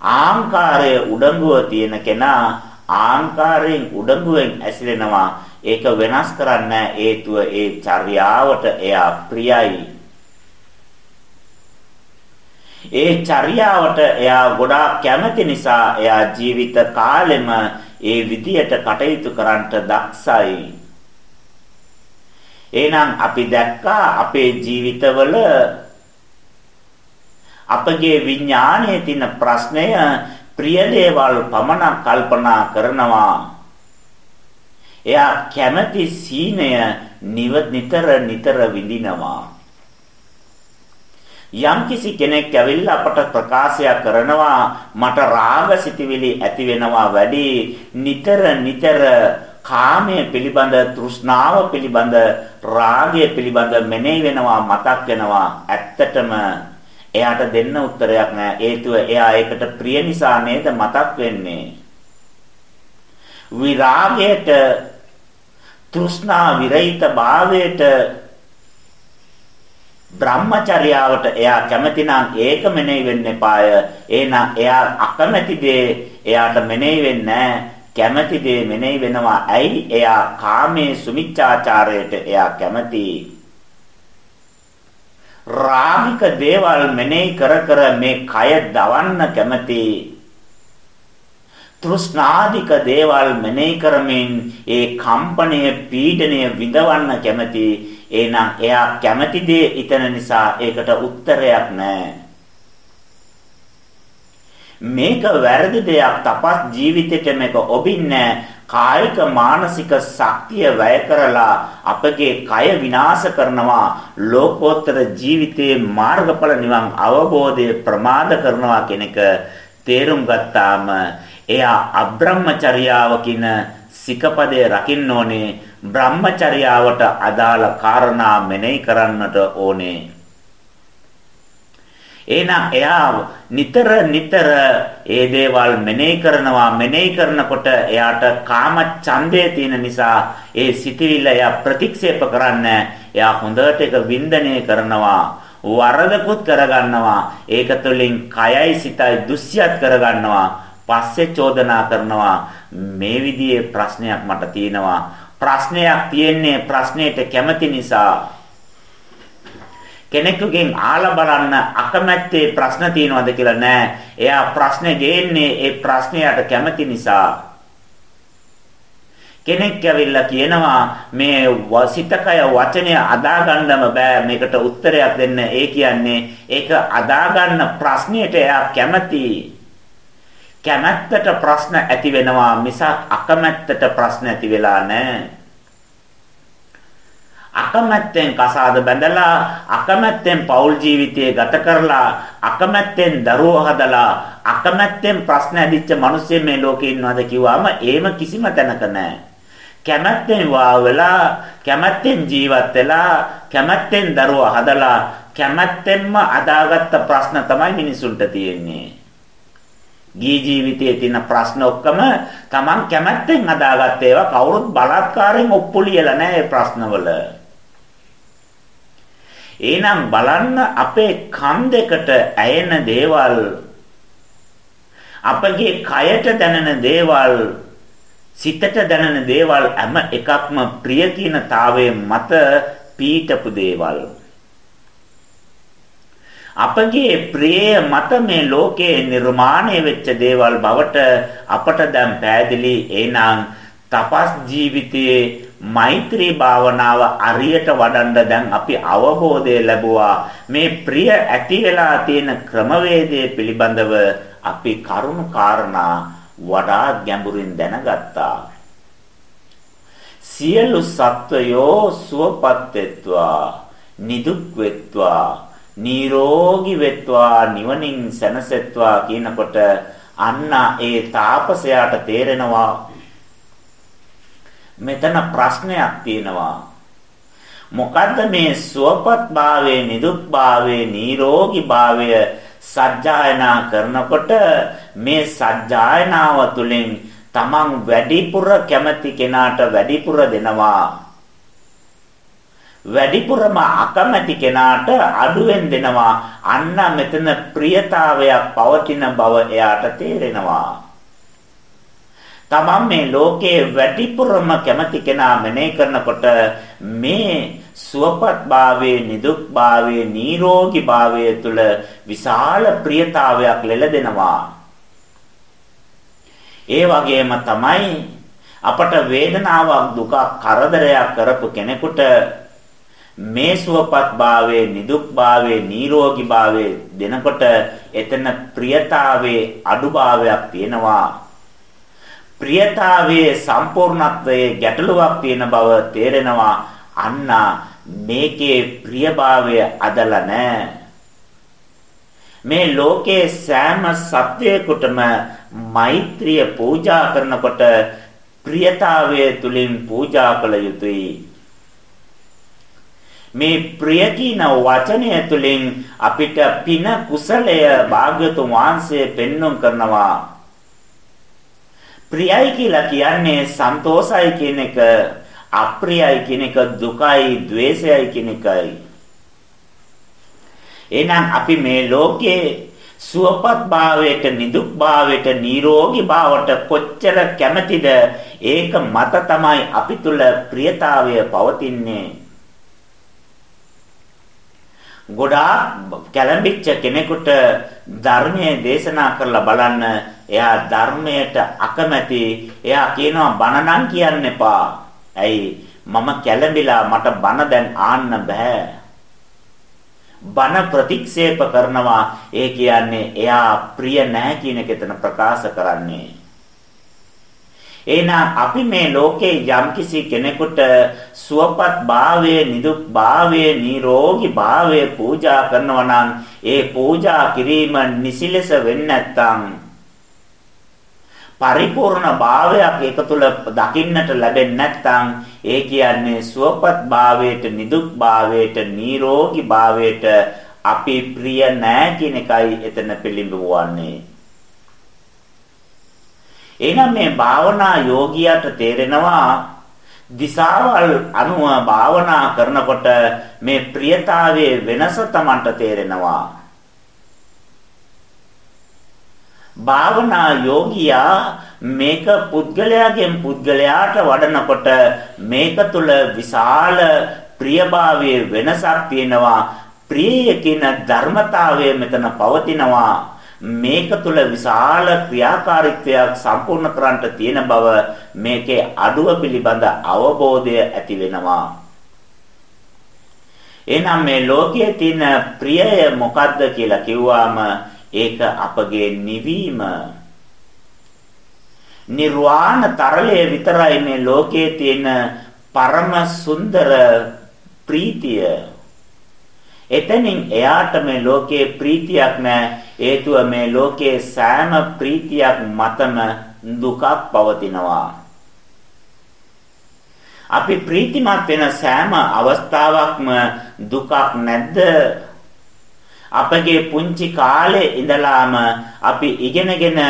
ආංකාරය උඩඟුව තියෙන කෙනා ආංකාරයෙන් උඩඟුවෙන් ඇසිරෙනවා. ඒක වෙනස් කරන්න හේතුව ඒ චර්යාවට එයා ප්‍රියයි. ඒ චර්යාවට එයා ගොඩාක් කැමති නිසා එයා ජීවිත කාලෙම ඒ විදියට කටයුතු කරන්නට දක්ෂයි. එහෙනම් අපි දැක්කා අපේ ජීවිතවල අපගේ විඥානයේ තියෙන ප්‍රශ්නය ප්‍රිය දේවල් පමණක් කල්පනා කරනවා. එයා කැමැති සීනය නිතර නිතර විඳිනවා. යම්කිසි කෙනෙක් ඇවිල්ලා අපට ප්‍රකාශයක් කරනවා මට රාග සිතිවිලි ඇති වෙනවා වැඩි නිතර නිතර කාමයේ පිළිබඳ තෘෂ්ණාව පිළිබඳ රාගය පිළිබඳ මෙනෙහි වෙනවා මතක් වෙනවා. ඇත්තටම එයාට දෙන්න උත්තරයක් නෑ. හේතුව එයා ඒකට ප්‍රිය නිසා නේද මතක් වෙන්නේ. විරාගයට තෘෂ්ණා විරහිත භාවයට බ්‍රහ්මචර්යාවට එයා කැමති නම් ඒක මෙනෙහි වෙන්න එපාය. එහෙනම් එයා අකමැති දේ එයාට මෙනෙහි වෙන්නේ කැමැති දේ මෙනෙහි වෙනවා. ඇයි? එයා කාමයේ සුමිච්ඡාචාරයට එයා කැමති. රාගික දේවල් මෙනෙහි කර කර මේ කය දවන්න කැමති. තෘෂ්ණාදික දේවල් මෙනෙහි කරමින් ඒ කම්පණය පීඩණය විඳවන්න කැමති එහෙනම් එයා කැමති දේ ඊතන නිසා ඒකට උත්තරයක් නැහැ. මේක වැරදි දෙයක් තපස් ජීවිතේට මේක ඔබින්නේ. කායික මානසික ශක්තිය වැය කරලා අපගේ කය විනාශ කරනවා. ලෝකෝත්තර ජීවිතයේ මාර්ගඵල නිවන් අවබෝධය ප්‍රමාද කරනවා කියන එක තේරුම් ගත්තාම එයා අබ්‍රහ්මචර්යාව කියන සිකපදේ රකින්න ඕනේ. බ්‍රහ්මචර්යාවට අදාළ කාරණා මෙනෙහි කරන්නට ඕනේ. එහෙනම් එයා නිතර නිතර ඒ දේවල් මෙනෙහි කරනවා මෙනෙහි කරනකොට එයාට කාම ඡන්දය තියෙන නිසා ඒ සිටිවිල්ල එයා ප්‍රතික්ෂේප කරන්න එයා හොඳට ඒක වින්දනය කරනවා. වරදකුත් කරගන්නවා. ඒක තුළින් කයයි සිතයි දුස්සියත් කරගන්නවා. පස්සේ චෝදනා කරනවා. මේ විදිහේ ප්‍රශ්නයක් මට තියෙනවා. ප්‍රශ්නයක් තියෙන්නේ ප්‍රශ්නෙට කැමති නිසා කෙනෙකුගෙන් ආලා බලන්න අකමැත්තේ ප්‍රශ්න තියෙනවද කියලා නෑ. එයා ප්‍රශ්නේ ගේන්නේ ඒ ප්‍රශ්නයට කැමති නිසා. කෙනෙක් ඇවිල්ලා කියනවා මේ වසිතකය වචනය අදා ගන්නම බෑ මේකට උත්තරයක් දෙන්න. ඒ කියන්නේ ඒක අදා ගන්න ප්‍රශ්නයට එයා කැමති. කැමැත්තට ප්‍රශ්න ඇති වෙනවා මිසක් අකමැත්තට ප්‍රශ්න ඇති වෙලා නැහැ. අකමැත්තෙන් කසාද බැඳලා අකමැත්තෙන් පෞල් ජීවිතය ගත කරලා අකමැත්තෙන් දරුවෝ හදලා අකමැත්තෙන් ප්‍රශ්න ඇදිච්ච මිනිස්සු මේ ලෝකේ ඉන්නවද කිව්වම ඒම කිසිම තැනක නැහැ. කැමැත්තෙන් වාවලා කැමැත්තෙන් ජීවත් වෙලා කැමැත්තෙන් දරුවෝ හදලා කැමැත්තෙන්ම අදාගත්ත ප්‍රශ්න තමයි මිනිසුන්ට තියෙන්නේ. ගී ජීවිතයේ තියෙන ප්‍රශ්න ඔක්කොම Taman කැමැත්තෙන් අදාගත්ත ඒවා කවුරුත් බලත්කාරයෙන් ඔප්පු ලියලා නැහැ මේ ප්‍රශ්නවල. එහෙනම් බලන්න අපේ කන් දෙකට ඇයෙන දේවල් අපගේ කයට දැනෙන දේවල් සිතට දැනෙන දේවල් හැම එකක්ම ප්‍රිය කියන තාවයේ මත පීඨපු දේවල්. අපගේ ප්‍රිය මත මේ ලෝකයේ නිර්මාණය වෙච්ච දේවල් බවට අපට දැන් පෑදිලි එනං තපස් ජීවිතයේ මෛත්‍රී භාවනාව අරියට වඩන්න දැන් අපි අවබෝධය ලැබුවා. මේ ප්‍රිය ඇති වෙලා තියෙන ක්‍රමවේදය පිළිබඳව අපි කරුණු කාරණා වඩා ගැඹුරින් දැනගත්තා. සියලු සත්වයෝ සුවපත් වෙත්වා නිදුක් වෙත්වා නිරෝගී වෙත්වා නිවනින් සැනසෙත්වා කියනකොට අන්න ඒ තාපසයාට තේරෙනවා මෙතන ප්‍රශ්නයක් තියෙනවා. මොකද්ද මේ සුවපත් භාවයේ නිදුක් භාවයේ නිරෝගී භාවය සජ්ජායනා කරනකොට මේ සජ්ජායනාව තුළින් තමන් වැඩිපුර කැමති කෙනාට වැඩිපුර දෙනවා. වැඩිපුරම අකමැති කෙනාට අඩුවෙන් දෙනවා. අන්න මෙතන ප්‍රියතාවයක් පවතින බව එයාට තේරෙනවා. තමන් මේ ලෝකයේ වැඩිපුරම කැමති කෙනා මෙනෙහි කරනකොට මේ සුවපත් භාවයේ නිදුක් භාවයේ නිරෝගී භාවයේ තුල විශාල ප්‍රියතාවයක් ලෙලදෙනවා. ඒ වගේම තමයි අපට වේදනාවක් දුකක් කරදරයක් කරපු කෙනෙකුට මේ සුවපත් භාවයේ නිදුක් භාවයේ නිරෝගී භාවයේ දෙනකොට එතන ප්‍රියතාවයේ අඩුභාවයක් තියෙනවා ප්‍රියතාවයේ සම්පූර්ණත්වයේ ගැටලුවක් තියෙන බව තේරෙනවා. අන්න මේකේ ප්‍රියභාවය අදලා නැහැ මේ ලෝකේ සෑම සත්වයකටම මෛත්‍රිය පූජා කරනකොට ප්‍රියතාවය තුලින් පූජා කළ යුතුයි. මේ ප්‍රිය කියන වචනය තුලින් අපිට පින කුසලය භාග්‍යතුන් වහන්සේ පෙන්눔 කරනවා. ප්‍රියයි කියලා කියන්නේ සන්තෝසයි කියන එක අප්‍රියයි කියන එක දුකයි ద్వේෂයයි කියන එකයි. එහෙනම් අපි මේ ලෝකේ සුවපත් භාවයට නිදුක් භාවයට නිරෝගී භාවයට කොච්චර කැමතිද? ඒක මත තමයි අපි තුල ප්‍රියතාවය පවතින්නේ. ගොඩාක් කැළඹිච්ච කෙනෙකුට ධර්මයේ දේශනා කරලා බලන්න එයා ධර්මයට අකමැති. එයා කියනවා බණ නම් කියන්න එපා. ඇයි? මම කැළඹිලා මට බණ දැන් ආන්න බෑ. බණ ප්‍රතික්ෂේප කරනවා. ඒ කියන්නේ එයා ප්‍රිය නැහැ කියන එක එතන ප්‍රකාශ කරන්නේ. එහෙනම් අපි මේ ලෝකේ යම්කිසි කෙනෙකුට සුවපත් භාවයේ නිදුක් භාවයේ නිරෝගී භාවයේ පූජා කරනවා නම් ඒ පූජා කිරීම නිසිලෙස වෙන්නේ නැත්නම් පරිපූර්ණ භාවයක් ඒක තුළ දකින්නට ලැබෙන්නේ නැත්නම් ඒ කියන්නේ සුවපත් භාවයට නිදුක් භාවයට නිරෝගී භාවයට අපි ප්‍රිය නැහැ කියන එකයි එතන පිළිඹවන්නේ එහෙනම් මේ භාවනා යෝගියාට තේරෙනවා දිසාවල් අනුව භාවනා කරනකොට මේ ප්‍රියතාවයේ වෙනස Tamanට තේරෙනවා. භාවනා යෝගියා මේක පුද්ගලයාගෙන් පුද්ගලයාට වඩනකොට මේක තුල විශාල ප්‍රියභාවයේ වෙනසක් තියෙනවා ප්‍රිය කියන ධර්මතාවය මෙතන පවතිනවා මේක තුල විශාල ක්‍රියාකාරීත්වයක් සම්පූර්ණ කරන්නට තියෙන බව මේකේ අඩුව පිළිබඳ අවබෝධය ඇති වෙනවා. එහෙනම් මේ ලෝකයේ තියෙන ප්‍රියය මොකද්ද කියලා කිව්වාම ඒක අපගේ නිවීම. නිර්වාණ තරලය විතරයි මේ ලෝකයේ තියෙන පරම සුන්දර ප්‍රීතිය. එතනින් එයාට මේ ලෝකයේ ප්‍රීතියක් නැහැ. හේතුව මේ ලෝකයේ සෑම ප්‍රීතියක් මතම දුකක් පවතිනවා. අපි ප්‍රීතිමත් වෙන සෑම අවස්ථාවක්ම දුකක් නැද්ද? අපගේ පුංචි කාලේ ඉඳලාම අපි ඉගෙනගෙන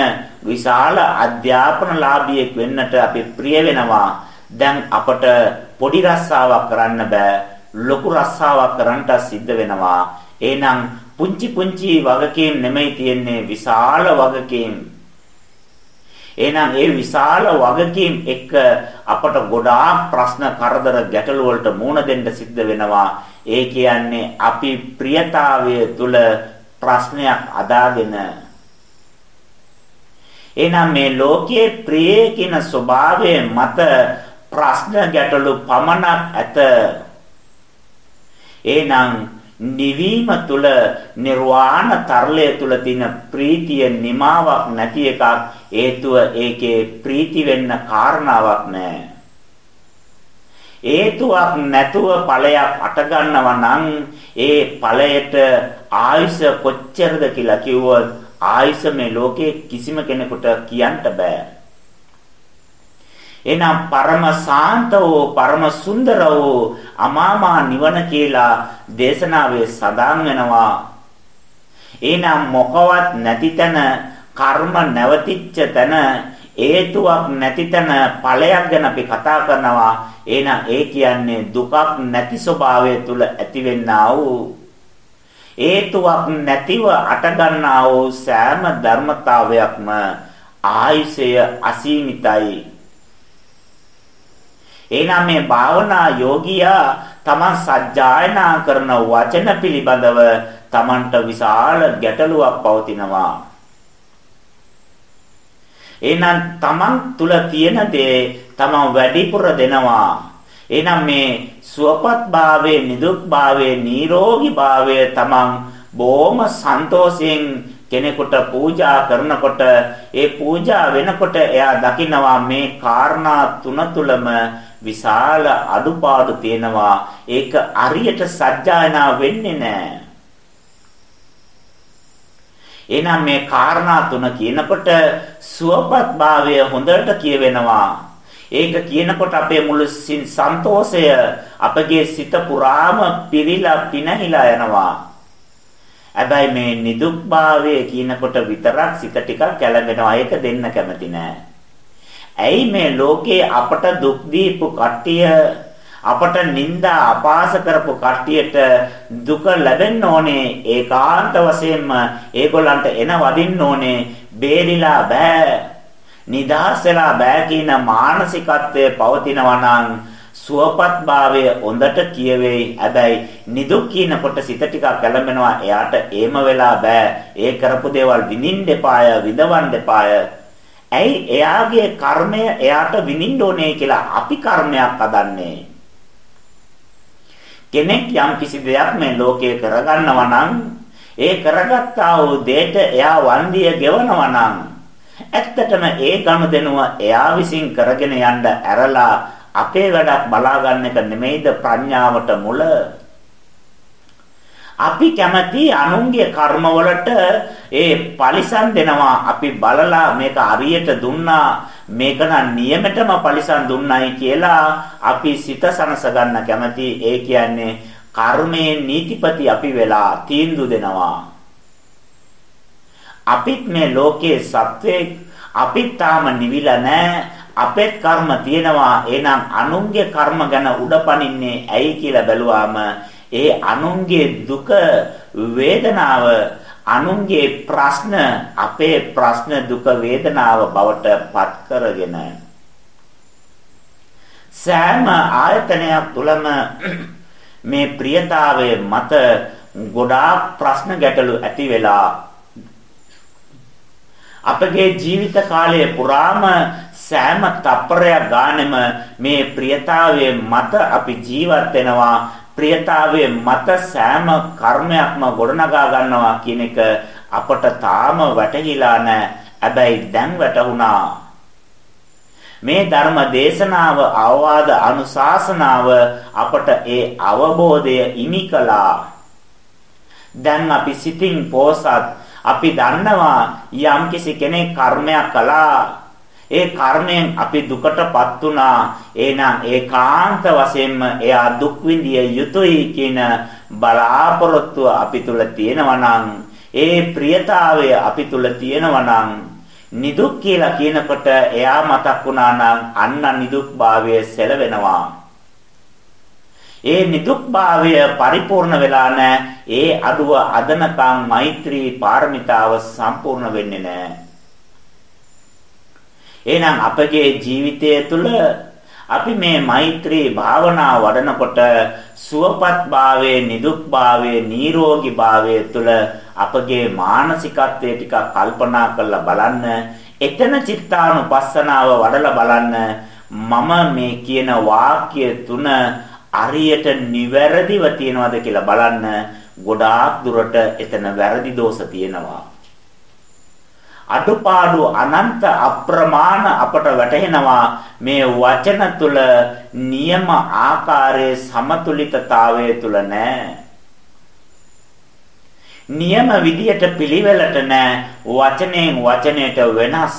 විශාල අධ්‍යාපනලාභියෙක් වෙන්නට අපි ප්‍රිය වෙනවා. දැන් අපට පොඩි රස්සාවක් කරන්න බෑ. ලොකු රස්සාවක් කරන්නට සිද්ධ වෙනවා. එහෙනම් පුංචි පුංචි වගකීම් නෙමෙයි තියෙන්නේ විශාල වගකීම්. එහෙනම් ඒ විශාල වගකීම් එක්ක අපට ගොඩාක් ප්‍රශ්න කරදර ගැටලු වලට මුහුණ දෙන්න සිද්ධ වෙනවා. ඒ කියන්නේ අපි ප්‍රියතාවය තුල ප්‍රශ්නයක් අදාගෙන එහෙනම් මේ ලෝකයේ ප්‍රිය කියන ස්වභාවය මත ප්‍රශ්න ගැටලු පමණක් ඇත. එහෙනම් නිවීම තුල නිර්වාණ තරලය තුල තියෙන ප්‍රීතිය නිමාවක් නැති එකක් හේතුව ඒකේ ප්‍රීති වෙන්න කාරණාවක් නැහැ හේතුවක් නැතුව ඵලයක් අට ගන්නවා නම් ඒ ඵලයට ආයුෂ කොච්චරද කියලා කිව්වොත් ආයුෂ මේ ලෝකේ කිසිම කෙනෙකුට කියන්න බෑ. එනම් පරම සාන්ත වූ පරම සුන්දර වූ අමාමා නිවන කියලා දේශනාවේ සඳහන් වෙනවා. එනම් මොකවත් නැති තැන කර්ම නැවතිච්ච තැන හේතුවක් නැති තැන ඵලයක් ගැන අපි කතා කරනවා. එහෙනම් ඒ කියන්නේ දුකක් නැති ස්වභාවය තුල ඇතිවෙන්නා වූ හේතුවක් නැතිව අටගන්නා වූ සෑම ධර්මතාවයක්ම ආයුෂය අසීමිතයි එහෙනම් මේ භාවනා යෝගියා තමන් සජ්ජායනා කරන වචන පිළිබඳව තමන්ට විශාල ගැටලුවක් පවතිනවා. එහෙනම් තමන් තුල තියෙන දේ තමන් වැඩිපුර දෙනවා. එහෙනම් මේ සුවපත් භාවයේ නිදුක් භාවයේ නිරෝගී භාවයේ තමන් බොහොම සන්තෝෂයෙන් කෙනෙකුට පූජා කරනකොට ඒ පූජා වෙනකොට එයා දකිනවා මේ කාරණා තුන තුලම විශාල අඩුපාඩු තියෙනවා. ඒක අරියට සත්‍යයනා වෙන්නේ නැහැ. එහෙනම් මේ කාරණා තුන කියනකොට සුවපත් භාවය හොඳට කියවෙනවා. ඒක කියනකොට අපේ මුළු සන්තෝෂය අපගේ සිත පුරාම පිරීලා පිනහිලා යනවා. හැබැයි මේ නිදුක් භාවය කියනකොට විතරක් සිත ටිකක් කැළඹෙනවා. ඒක දෙන්න කැමති නෑ. ඇයි මේ ලෝකේ අපට දුක් දීපු කට්ටිය අපට නිନ୍ଦා අපාස කරපු කට්ටියට දුක ලැබෙන්න ඕනේ? ඒකාන්ත වශයෙන්ම ඒගොල්ලන්ට එන වදින්න ඕනේ. බේරිලා බෑ. නිදහස් වෙලා බෑ කියන මානසිකත්වයේ පවතිනවා නම් සුවපත් භාවය හොඳට කියවෙයි. හැබැයි නිදුක් කියනකොට සිත ටිකක් කැළඹෙනවා එයාට ඒම වෙලා බෑ. ඒ කරපු දේවල් විඳින්න එපාය විඳවන්න එපාය. ඇයි එයාගේ කර්මය එයාට විඳින්න ඕනේ කියලා අපි කර්මයක් හදන්නේ. කෙනෙක් යම් කිසි දෙයක් මේ ලෝකයේ කරගන්නවා නම් ඒ කරගත්තා වූ දෙයට එයා වන්දිය ගෙවනවා නම් ඇත්තටම ඒ ගනුදෙනුව එයා විසින් කරගෙන යන්න ඇරලා අපේ වැඩක් බලා ගන්න එක නෙමෙයිද ප්‍රඥාවට මුල අපි කැමති අනුන්ගේ කර්මවලට ඒ පරිසම් දෙනවා. අපි බලලා මේක හරියට දුන්නා. මේක නම් නියමෙටම පරිසම් දුන්නයි කියලා අපි සිත සනස ගන්න කැමති. ඒ කියන්නේ කර්මයේ නීතිපති අපි වෙලා තීන්දුව දෙනවා. අපිත් මේ ලෝකයේ සත්වයේ අපිත් තාම නිවිලා නැහැ අපේ කර්ම තියෙනවා. එහෙනම් අනුන්ගේ කර්ම ගැන උඩපනින්නේ ඇයි කියලා බැලුවාම ඒ අනුන්ගේ දුක වේදනාව අනුන්ගේ ප්‍රශ්න අපේ ප්‍රශ්න දුක වේදනාව බවට පත් කරගෙන සෑම ආයතනයක් තුළම මේ ප්‍රියතාවයේ මත ගොඩාක් ප්‍රශ්න ගැටලු ඇති වෙලා අපගේ ජීවිත කාලය පුරාම සෑම තප්පරයක් ගානෙම මේ ප්‍රියතාවයේ මත අපි ජීවත් වෙනවා ප්‍රියතාවයේ මත සෑම කර්මයක්ම ගොඩනගා ගන්නවා කියන එක අපට තාම වැටහිලා නැහැ. හැබැයි දැන් වැටහුණා. මේ ධර්ම දේශනාව අවවාද අනුශාසනාව අපට ඒ අවබෝධය ඉමි කළා. දැන් අපි සිතින් පෝසත් අපි දන්නවා යම්කිසි කෙනෙක් කර්මයක් කළා ඒ කර්මයෙන් අපි දුකටපත් උනා. එහෙනම් ඒකාන්ත වශයෙන්ම එයා දුක් විඳිය යුතුයි කියන බලාපොරොත්තුව අපි තුල තියෙනවා නම් ඒ ප්‍රියතාවය අපි තුල තියෙනවා නම් නිදුක් කියලා කියනකොට එයා මතක් වුණා නම් අන්න නිදුක්භාවය සැලවෙනවා. ඒ නිදුක්භාවය පරිපූර්ණ වෙලා නැහැ. ඒ අඩුව අදනකම් මෛත්‍රී පාරමිතාව සම්පූර්ණ වෙන්නේ නැහැ. එහෙනම් අපගේ ජීවිතය තුළ අපි මේ මෛත්‍රී භාවනා වඩනකොට සුවපත් භාවයේ නිදුක් භාවයේ නිරෝගී භාවයේ තුළ අපගේ මානසිකත්වය ටිකක් කල්පනා කරලා බලන්න එතන චිත්තානුපස්සනාව වඩලා බලන්න. මම මේ කියන වාක්‍ය තුන අරියට නිවැරදිව තියනවද කියලා බලන්න. ගොඩාක් දුරට එතන වැරදි දෝෂ තියෙනවා. අඩුපාඩු අනන්ත අප්‍රමාණ අපට වැටහෙනවා මේ වචන තුල නියම ආකාරයේ සමතුලිතතාවය තුල නැහැ. නියම විදියට පිළිවෙලට නැහැ වචනයෙන් වචනයට වෙනස්.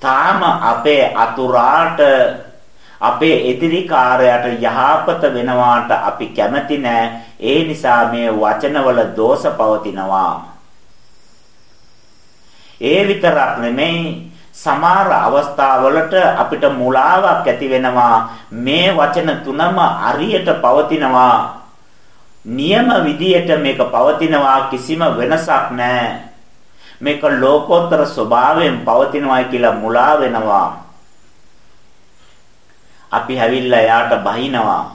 තාම අපේ අතුරාට අපේ එදිරිකාරයට යහපත වෙනවාට අපි කැමති නැහැ. ඒ නිසා මේ වචනවල දෝෂ පවතිනවා. ඒ විතරක් නෙමෙයි සමහර අවස්ථාවලට අපිට මුලාවක් ඇති වෙනවා. මේ වචන තුනම අරියට පවතිනවා. නියම විදියට මේක පවතිනවා කිසිම වෙනසක් නැහැ. මේක ලෝකෝත්තර ස්වභාවයෙන් පවතිනවායි කියලා මුලා වෙනවා. අපි හැවිල්ලා යාට බහිනවා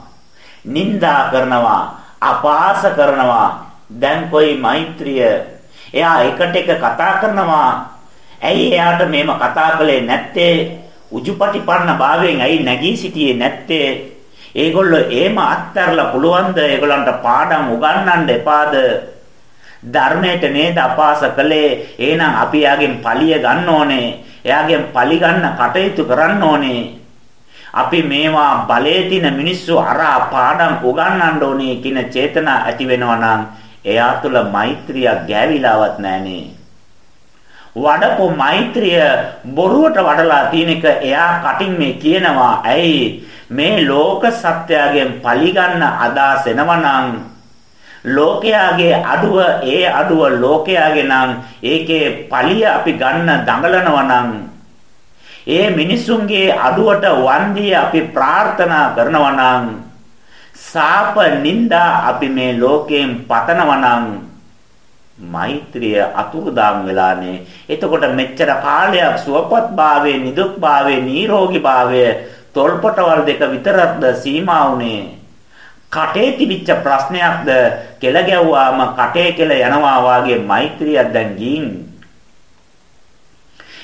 නිନ୍ଦා කරනවා අපාස කරනවා. දැන් කොයි මෛත්‍රිය එයා එකට එක කතා කරනවා. ඇයි එයාට මේම කතා කළේ නැත්තේ? උජුපටිපන්න භාවයෙන් ඇයි නැගී සිටියේ නැත්තේ? ඒගොල්ලෝ එහෙම අත්තරලා පුළුවන්ද ඒගොල්ලන්ට පාඩම් උගන්වන්න එපාද? ධර්මයට නේද අපාස කළේ එහෙනම් අපි යාගෙන් පලිය ගන්න ඕනේ එයාගෙන් පලි ගන්න කටයුතු කරන්න ඕනේ අපි මේවා බලයේ තින මිනිස්සු අරා පාඩම් උගන්වන්න ඕනේ කියන චේතනා ඇති වෙනවා නම් එයා තුල මෛත්‍රියක් ගෑවිලාවත් නැහනේ. වඩපු මෛත්‍රිය බොරුවට වඩලා තියෙන එක එයා කටින් මේ කියනවා. ඇයි මේ ලෝක සත්‍යයෙන් පරිගන්න අදහස් එනවනම් ලෝකයාගේ අඩුව ඒ අඩුව ලෝකයාගේ නම් ඒකේ පලිය අපි ගන්න දඟලනවා නම් ඒ මිනිසුන්ගේ අඩුවට වන්දිය අපි ප්‍රාර්ථනා කරනවා නම් සාප නිന്ദා අපි මේ ලෝකයෙන් පතනවා නම් මෛත්‍රිය අතුරුදාම් වෙලානේ. එතකොට මෙච්චර කාලයක් සුවපත් භාවයේ, නිදුක් භාවයේ, නිරෝගී භාවයේ තොල්පටවල් දෙක විතරක්ද සීමා වුනේ. කටේ තිබිච්ච ප්‍රශ්නයක්ද කෙල ගැව්වාම කටේ කෙල යනවා වාගේ මෛත්‍රියක් දැන් ගින්.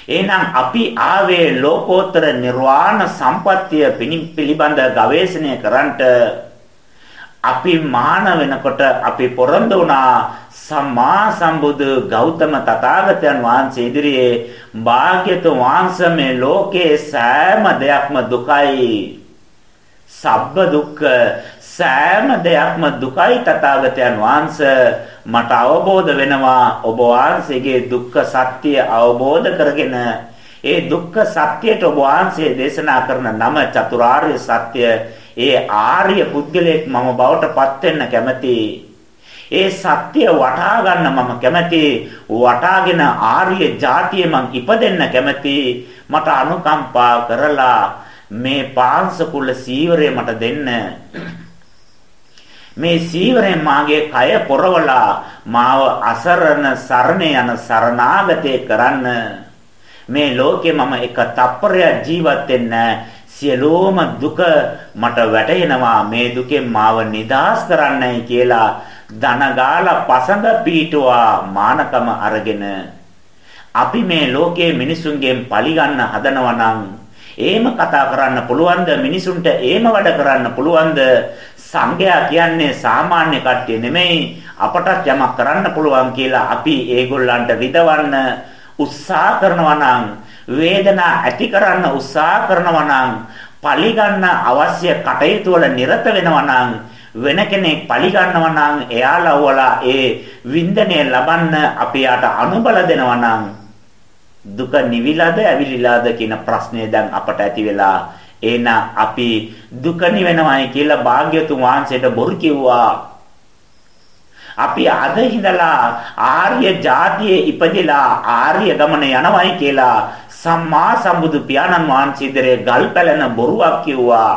එහෙනම් අපි ආවේ ලෝකෝත්තර නිර්වාණ සම්පත්තිය පිළිබඳ ගවේෂණය කරන්නට අපි මාන වෙනකොට අපි පොරොන්දු වුණා. සම්මා සම්බුදු ගෞතම තථාගතයන් වහන්සේ ඉදිරියේ භාග්‍යතුන් වහන්සේ මේ ලෝකේ සෑම දෙයක්ම දුකයි. සබ්බ දුක්ඛ සෑම දෙයක්ම දුකයි තථාගතයන් වහන්සේ. මට අවබෝධ වෙනවා ඔබ වහන්සේගේ දුක්ඛ සත්‍ය අවබෝධ කරගෙන ඒ දුක්ඛ සත්‍යයට ඔබ වහන්සේ දේශනා කරන නම චතුරාර්ය සත්‍ය ඒ ආර්ය පුද්ගලයෙක් මම බවට පත් වෙන්න කැමතියි. ඒ සත්‍ය වටහා ගන්න මම කැමති. වටාගෙන ආර්ය જાතිය මං ඉපදෙන්න කැමති. මට අනුකම්පා කරලා මේ පාංශකුල සීවරය මට දෙන්න. මේ සීවරයෙන් මාගේ කය පොරවලා මාව අසරණ සරණ යන සරණාගතේ කරන්න. මේ ලෝකේ මම එක තප්පරයක් ජීවත් වෙන්න සියලුම දුක මට වැටහෙනවා. මේ දුකෙන් මාව නිදහස් කරන්නයි කියලා දනගාලා පසඟ පීටුවා මානකම අරගෙන. අපි මේ ලෝකයේ මිනිසුන්ගෙන් පරිගන්න හදනවා නම් එහෙම කතා කරන්න පුළුවන්ද? මිනිසුන්ට එහෙම වැඩ කරන්න පුළුවන්ද? සංඝයා කියන්නේ සාමාන්‍ය කට්ටිය නෙමෙයි. අපටත් යමක් කරන්න පුළුවන් කියලා අපි ඒගොල්ලන්ට රිදවන්න උත්සාහ කරනවා නම් වේදනා ඇති කරන්න උත්සාහ කරනවා නම් පරිගන්න අවශ්‍ය කටයුතු වල නිරත වෙනවා නම් වෙන කෙනෙක් පරිගන්නවා නම් එයාලා වල ඒ වින්දනය ලබන්න අපි යාට අනුබල දෙනවා නම් දුක නිවිලාද ඇවිලිලාද කියන ප්‍රශ්නේ දැන් අපට ඇති වෙලා එහෙනම් අපි දුක නිවෙනවයි කියලා භාග්‍යතුන් වහන්සේට බොරු කිව්වා. අපි අද ඉඳලා ආර්ය જાතියේ ඉපදිලා ආර්ය ගමන යනවයි කියලා සම්මා සම්බුදු පියාණන් වහන්සේ ඉදිරියේ ගල් පැලෙන බොරුවක් කිව්වා.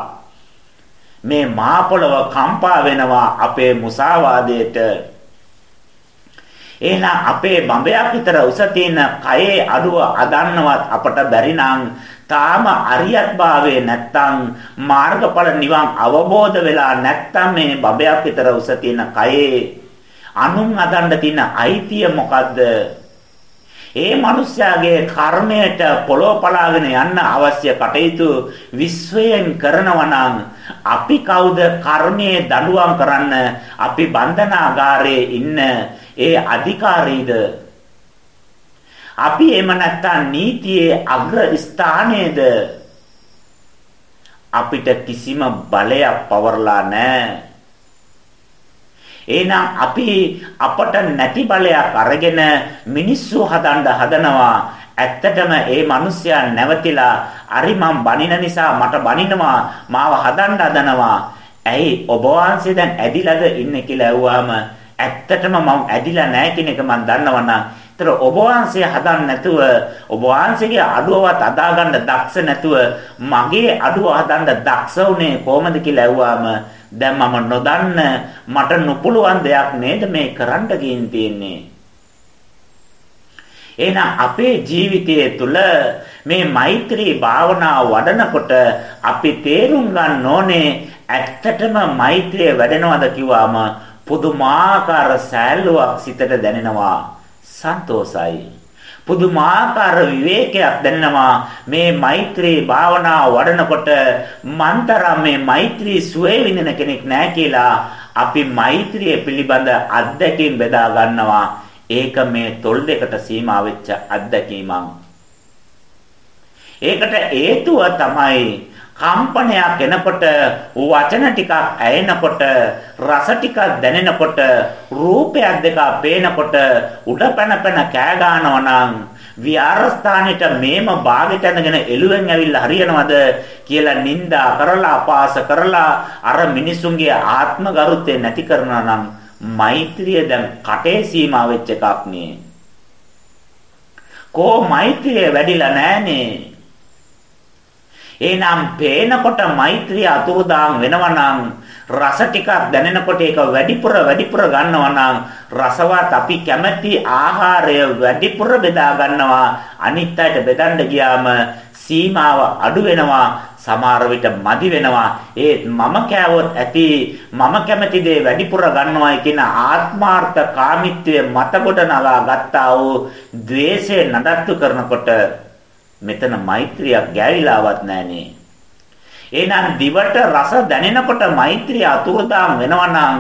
මේ මහ පොළව කම්පා වෙනවා අපේ මුසාවාදයට. එහෙනම් අපේ බඹයක් විතර උස තියෙන කයේ අඩුව අදන්නවත් අපට බැරි නම් තාම අරියත් භාවයේ නැත්තම් මාර්ගඵල නිවන් අවබෝධ වෙලා නැත්තම් මේ බබයක් විතර උස තියෙන කයේ අනුන් අදන්න තියෙන අයිතිය මොකද්ද? ඒ මිනිස්යාගේ කර්මයට පොළොව පලාගෙන යන්න අවශ්‍ය කටයුතු විශ්වයෙන් කරනවා අපි කවුද කර්මයේ දඬුවම් කරන්න අපි බන්ධනාගාරයේ ඉන්න ඒ අධිකාරීද අපි එහෙම නැත්තම් නීතියේ අග්‍ර ස්ථානයේද අපිට කිසිම බලයක් පවර්ලා නැහැ. එහෙනම් අපි අපට නැති බලයක් අරගෙන මිනිස්සු හදන්න හදනවා. ඇත්තටම ඒ මිනිස්සයා නැවතිලා අරි මං බනින නිසා මට බනිනවා මාව හදන්න හදනවා. ඇයි ඔබ වහන්සේ දැන් ඇදිලාද ඉන්නේ කියලා ඇහුවාම ඇත්තටම මම ඇදිලා නැහැ කියන එක මම දන්නවනම් ඒතර ඔබ වහන්සේ හදන්න නැතුව ඔබ වහන්සේගේ අඩුවවත් අදා ගන්න දක්ෂ නැතුව මගේ අඩුව හදන්න දක්ෂ උනේ කොහොමද කියලා ඇහුවාම දැන් මම නොදන්න මට නොපුළුවන් දෙයක් නේද මේ කරන්න ගින් තියෙන්නේ එහෙනම් අපේ ජීවිතයේ තුල මේ මෛත්‍රී භාවනාව වඩනකොට අපි තේරුම් ගන්න ඕනේ ඇත්තටම මෛත්‍රිය වැඩෙනවද කිව්වම පුදුමාකාර සෑල්ලුවක් සිතට දැනෙනවා සන්තෝසයි. පුදුමාකාර විවේකයක් දැනෙනවා. මේ මෛත්‍රී භාවනාව වඩනකොට මන්තරම් මේ මෛත්‍රී සුවේ විඳින කෙනෙක් නැහැ කියලා අපි මෛත්‍රිය පිළිබඳ අත්දැකීම් බෙදා ගන්නවා. ඒක මේ තොල් දෙකට සීමා වෙච්ච අත්දැකීමක්. ඒකට හේතුව තමයි කම්පනයක් එනකොට වචන ටිකක් ඇයෙනකොට රස ටිකක් දැනෙනකොට රූපයක් දෙකක් පේනකොට උඩ පැන පැන කෑ ගන්නවා නම් විහාරස්ථානෙට මේම භාගෙට ඇඳගෙන එළුවෙන් ඇවිල්ලා හරියනවද කියලා නිନ୍ଦා කරලා අපාස කරලා අර මිනිසුන්ගේ ආත්ම ගරුත්වය නැති කරනවා නම් මෛත්‍රිය දැන් කටේ සීමා වෙච්ච එකක් නේ. කෝ මෛත්‍රිය වැඩිලා නැහනේ. එහෙනම් පේනකොට මෛත්‍රිය අතුරුදාන් වෙනවා නම් රස ටිකක් දැනෙනකොට ඒක වැඩිපුර වැඩිපුර ගන්නවා නම් රසවත් අපි කැමැති ආහාරය වැඩිපුර බෙදා ගන්නවා. අනිත් අයට බෙදන්න ගියාම සීමාව අඩු වෙනවා සමහර විට මදි වෙනවා. ඒත් මම කෑවොත් ඇති මම කැමති දේ වැඩිපුර ගන්නවායි කියන ආත්මාර්ථ කාමීත්වයේ මත කොට නගා ගත්තා වූ द्वේෂය නඩත්තු කරනකොට මෙතන මෛත්‍රියක් ගෑවිලාවත් නැහනේ. එහෙනම් දිවට රස දැනෙනකොට මෛත්‍රිය අතුරුදාම් වෙනවා නම්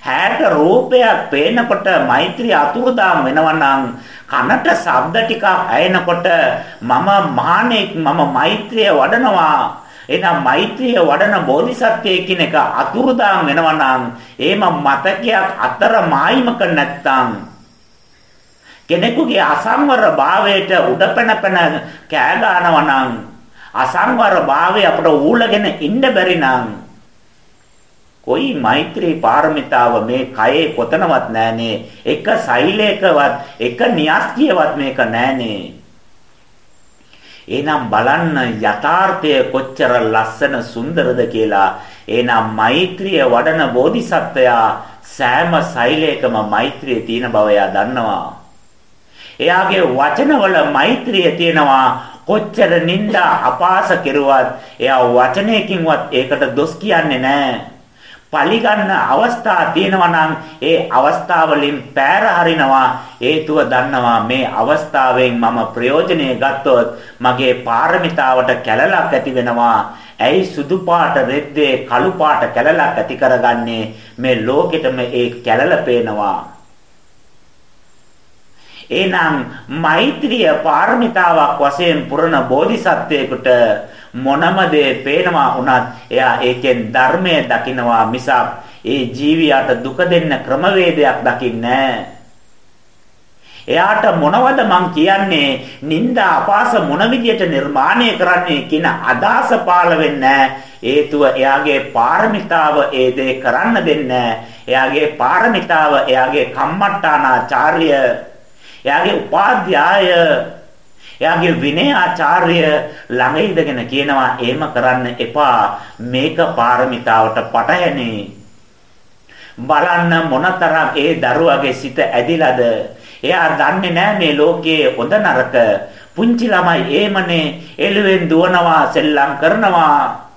හැට රූපයක් පේනකොට මෛත්‍රිය අතුරුදාම් වෙනවා නම් කනට ශබ්ද ටිකක් ඇහෙනකොට මම මහණෙක් මම මෛත්‍රිය වඩනවා එහෙනම් මෛත්‍රිය වඩන බෝධිසත්වයේ කියන එක අතුරුදාම් වෙනවා නම් එහෙම මතකයක් අතර මායිමක නැත්තම් කෙනෙකුගේ අසංවර භාවයට උඩපැන පැන කෑ ගන්නවා නම් අසංවර භාවය අපට ඌලගෙන ඉන්න බැරි නම් කොයි මෛත්‍රී පාරමිතාව මේ කයේ කොතනවත් නැහනේ. එක සෛලයකවත් එක න්‍යාස්තියවත් මේක නැහනේ. එහෙනම් බලන්න යථාර්ථය කොච්චර ලස්සන සුන්දරද කියලා. එහෙනම් මෛත්‍රිය වඩන බෝධිසත්වයා සෑම සෛලයකම මෛත්‍රිය තියෙන බව එයා දන්නවා. එයාගේ වචනවල මෛත්‍රිය තියෙනවා. කොච්චර නිന്ദා අපාස කෙරුවත් එයා වචනයකින්වත් ඒකට දොස් කියන්නේ නැහැ. පලිගන්න අවස්ථා තියෙනවා නම් ඒ අවස්ථාවලින් පෑර හරිනවා හේතුව දන්නවා මේ අවස්ථාවෙන් මම ප්‍රයෝජනෙ ගත්තොත් මගේ පාරමිතාවට කැලලක් ඇති වෙනවා ඇයි සුදු පාට රෙද්දේ කළු පාට කැලලක් ඇති කරගන්නේ මේ ලෝකෙටම ඒ කැලල පේනවා එහෙනම් මෛත්‍රිය පාරමිතාවක් වශයෙන් පුරන බෝධිසත්වයෙකුට මොනම දේ පේනවා වුණත් එයා ඒකෙන් ධර්මය දකිනවා මිසක් ඒ ජීවියාට දුක දෙන්න ක්‍රමවේදයක් දකින්නේ එයාට මොනවද මං කියන්නේ? නිന്ദා අපාස මොන විදියට නිර්මාණය කරන්නේ කියන අදාස පාළ වෙන්නේ හේතුව එයාගේ පාරමිතාව ඒ දේ කරන්න දෙන්නේ එයාගේ පාරමිතාව එයාගේ කම්මට්ටානාචාර්ය එයාගේ උපාධ්‍යාය එයාගේ විනය ආචාර්ය ළඟ ඉඳගෙන කියනවා එහෙම කරන්න එපා. මේක පාරමිතාවට පටහැනේ. බලන්න මොනතරම් ඒ දරුවගේ සිත ඇදිලාද? එයා දන්නේ නැහැ මේ ලෝකයේ හොඳ නරක. පුංචි ළමයි එහෙමනේ. එළුවෙන් දුවනවා සෙල්ලම් කරනවා.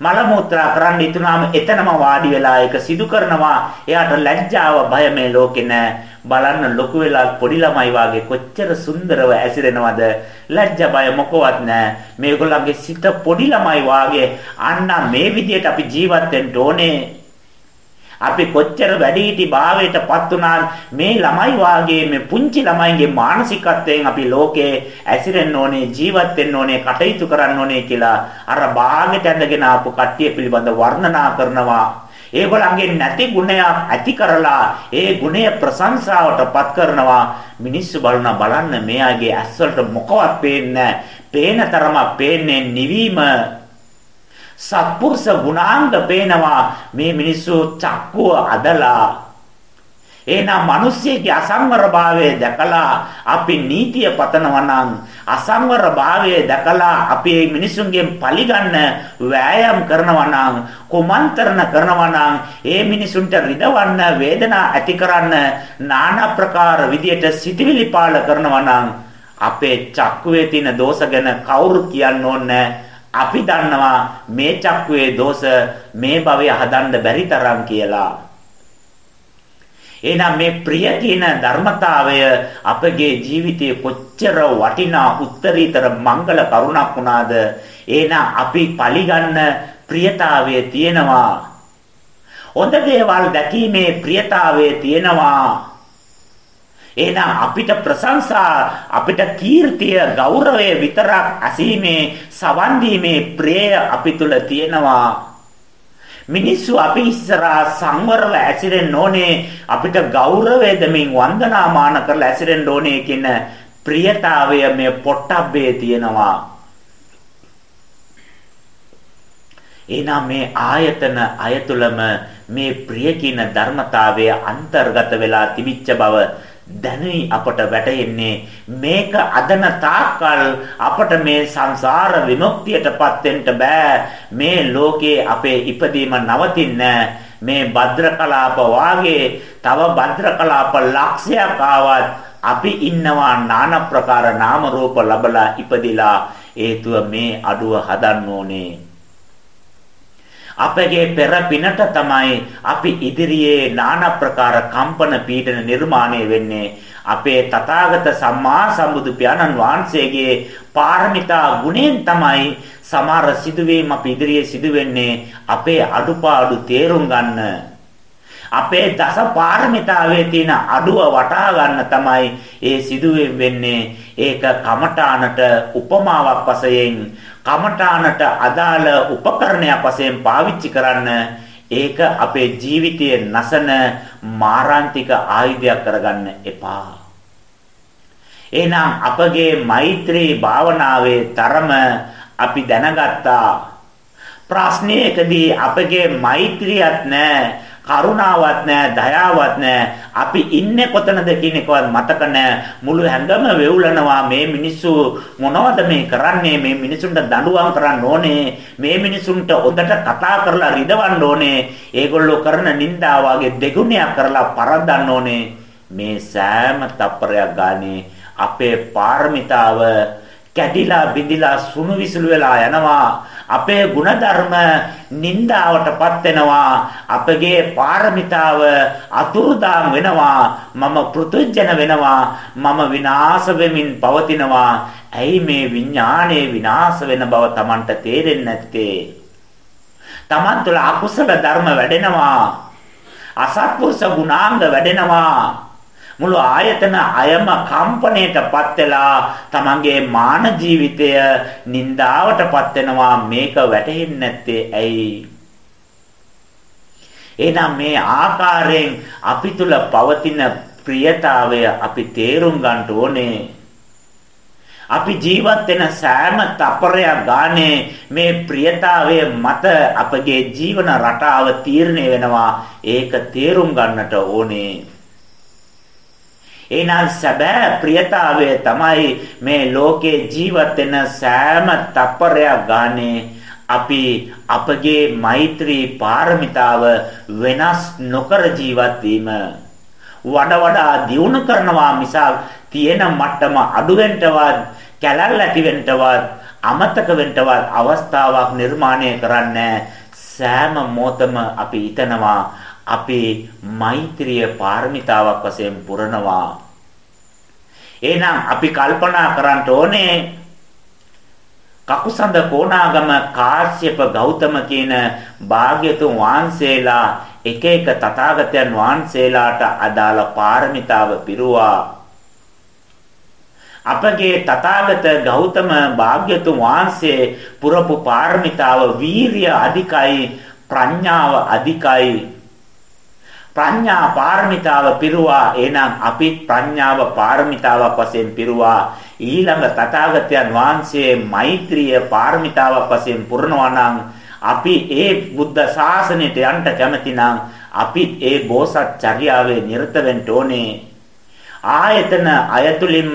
මල මුත්‍රා කරන්න ඉතුනාම එතනම වාඩි වෙලා ඒක සිදු කරනවා. එයාට ලැජ්ජාව බය මේ ලෝකේ නැහැ බලන්න ලොකු වෙලා පොඩි ළමයි වාගේ කොච්චර සුන්දරව ඇසිරෙනවද? ලැජ්ජ බය මොකවත් නැහැ මේගොල්ලන්ගේ සිත පොඩි ළමයි වාගේ අන්න මේ විදියට අපි ජීවත් වෙන්න ඕනේ. අපි කොච්චර වැඩිහිටි භාවයටපත් උනාත් මේ ළමයි වාගේ මේ පුංචි ළමයිගේ මානසිකත්වයෙන් අපි ලෝකේ ඇසිරෙන්න ඕනේ ජීවත් වෙන්න ඕනේ කටයුතු කරන්න ඕනේ කියලා අර භාගයට ඇඳගෙන ආපු කට්ටිය පිළිබඳ වර්ණනා කරනවා. ඒගොල්ලන්ගේ නැති ගුණයක් ඇති කරලා ඒ ගුණය ප්‍රශංසාවටපත් කරනවා. මිනිස්සු බලන බලන්න මෙයාගේ ඇස්වලට මොකවත් පේන්නේ පේන තරම පේන්නේ නිවීම. සත්පුරුෂ ගුණාංග පේනවා. මේ මිනිස්සු චක්කුව අදලා එහෙනම් මිනිස්සෙගේ අසංවර භාවය දැකලා අපි නීතිය පතනවා නම් අසංවර භාවය දැකලා අපි මේ මිනිසුන්ගෙන් පරිගන්න වෑයම් කරනවා නම් කුමන්තරණ කරනවා නම් ඒ මිනිසුන්ට රිදවන්න වේදනා ඇති කරන්න নানা ප්‍රකාර විදියට සිටිවිලි පාල කරනවා නම් අපේ චක්කුවේ තියෙන දෝෂ ගැන කවුරු කියන්න ඕනේ? අපි දන්නවා මේ චක්කුවේ දෝෂ මේ භවය හදන්න බැරි තරම් කියලා. එහෙනම් මේ ප්‍රිය කියන ධර්මතාවය අපගේ ජීවිතයේ කොච්චර වටිනා උත්තරීතර මංගල කරුණක් වුණාද? එහෙනම් අපි පරිගන්න ප්‍රියතාවය තියෙනවා. හොඳ දේවල් දැකීමේ ප්‍රියතාවය තියෙනවා. එහෙනම් අපිට ප්‍රශංසා අපිට කීර්තිය ගෞරවය විතරක් ඇසීමේ සවන් දීමේ ප්‍රේය අපි තුල තියෙනවා. මිනිස්සු අපි ඉස්සරහා සංවරව ඇසිරෙන්න ඕනේ. අපිට ගෞරවය දෙමින් වන්දනාමාන කරලා ඇසිරෙන්න ඕනේ කියන ප්‍රියතාවය මේ පොට්ටබ්බේ තියෙනවා. එනම් මේ ආයතන අයතුලම මේ ප්‍රිය කියන ධර්මතාවය අන්තර්ගත වෙලා තිබිච්ච බව දැනුයි අපට වැටෙන්නේ මේක අදන තාක්කල් අපට මේ සංසාර විමුක්තියටපත් වෙන්න බෑ. මේ ලෝකේ අපේ ඉපදීම නවතින්න මේ භද්‍රකලාප වාගේ තව භද්‍රකලාප ලක්ෂයක් ආවත් අපි ඉන්නවා নানা ප්‍රකාර නාම රූප ලබලා ඉපදිලා හේතුව මේ අඩුව හදන්න ඕනේ. අපගේ පෙර පිනට තමයි අපි ඉදිරියේ নানা ප්‍රකාර කම්පන පීඩන නිර්මාණය වෙන්නේ. අපේ තථාගත සම්මා සම්බුදු පියාණන් වහන්සේගේ පාරමිතා ගුණෙන් තමයි සමහර සිදුවීම් අපි ඉදිරියේ සිදුවෙන්නේ. අපේ අඩුපාඩු තේරුම් ගන්න. අපේ දස පාරමිතාවේ තියෙන අඩුව වටහා ගන්න තමයි ඒ සිදුවීම් වෙන්නේ ඒක කමඨානට උපමාවක් වශයෙන් කමඨානට අදාළ උපකරණයක් වශයෙන් පාවිච්චි කරන්න ඒක අපේ ජීවිතයේ නැසන මාරාන්තික ආයුධයක් කරගන්න එපා. එහෙනම් අපගේ මෛත්‍රී භාවනාවේ තරම අපි දැනගත්තා ප්‍රශ්නයකදී අපගේ මෛත්‍රියක් නැහැ. කරුණාවක් නැහැ, දයාවක් නැහැ. අපි ඉන්නේ කොතනද කියන එකවත් මතක නැහැ. මුළු හැඟම වෙවුලනවා මේ මිනිස්සු මොනවද මේ කරන්නේ? මේ මිනිසුන්ට දඬුවම් කරන්න ඕනේ. මේ මිනිසුන්ට ඔදට කතා කරලා රිදවන්න ඕනේ. ඒගොල්ලෝ කරන නින්දා වාගේ දෙගුණයක් කරලා පරද්දන්න ඕනේ. මේ සෑම තප්පරයක් ගානේ අපේ පාරමිතාව කැඩිලා බිඳිලා සුණු විසුළු වෙලා යනවා අපේ ಗುಣධර්ම නින්දාවටපත් වෙනවා. අපගේ පාරමිතාව අතුරුදාන් වෙනවා. මම පෘතුජන වෙනවා. මම විනාශ වෙමින් පවතිනවා. ඇයි මේ විඥානයේ විනාශ වෙන බව Tamanට තේරෙන්නේ නැත්තේ? Taman තුළ අකුසල ධර්ම වැඩෙනවා. අසත්පුරුෂ ගුණාංග වැඩෙනවා. මුළු ආයතන අයම කම්පණයටපත් වෙලා තමන්ගේ මාන ජීවිතය නින්දාවටපත් වෙනවා මේක වැටහෙන්නේ නැත්තේ ඇයි? එහෙනම් මේ ආකාරයෙන් අපි තුල පවතින ප්‍රියතාවය අපි තේරුම් ගන්න ඕනේ. අපි ජීවත් වෙන සෑම තපරයක් ගානේ මේ ප්‍රියතාවය මත අපගේ ජීවන රටාව තීරණය වෙනවා. ඒක තේරුම් ගන්නට ඕනේ. එහෙනම් සැබෑ ප්‍රියතාවය තමයි මේ ලෝකේ ජීවත් වෙන සෑම තප්පරයක් ගානේ අපි අපගේ මෛත්‍රී පාරමිතාව වෙනස් නොකර ජීවත් වීම. වඩා වඩා දියුණු කරනවා මිසක් තියෙන මට්ටම අඩු වෙන්නවත් කැලල් ඇති වෙන්නවත් අමතක වෙන්නවත් අවස්ථාවක් නිර්මාණය කරන්නේ සෑම මොහොතම අපි හිතනවා අපේ මෛත්‍රිය පාරමිතාවක් වශයෙන් පුරනවා. එහෙනම් අපි කල්පනා කරන්න ඕනේ කකුසඳ කොණාගම කාශ්‍යප ගෞතම කියන භාග්‍යතුන් වහන්සේලා එක එක තථාගතයන් වහන්සේලාට අදාළ පාරමිතාව පිරුවා අපගේ තථාගත ගෞතම භාග්‍යතුන් වහන්සේ පුරපු පාරමිතාව වීරිය අධිකයි ප්‍රඥාව අධිකයි ප්‍රඥා පාරමිතාව පිරුවා. එහෙනම් අපි ප්‍රඥාව පාරමිතාවක් වශයෙන් පිරුවා. ඊළඟ තථාගතයන් වහන්සේ මෛත්‍රිය පාරමිතාවක් වශයෙන් පුරනවා නම් අපි ඒ බුද්ධ ශාසනයට යන්න කැමති නම් අපි ඒ බෝසත් චර්යාවේ නිරත වෙන්න ඕනේ. ආයතන අයතුලින්ම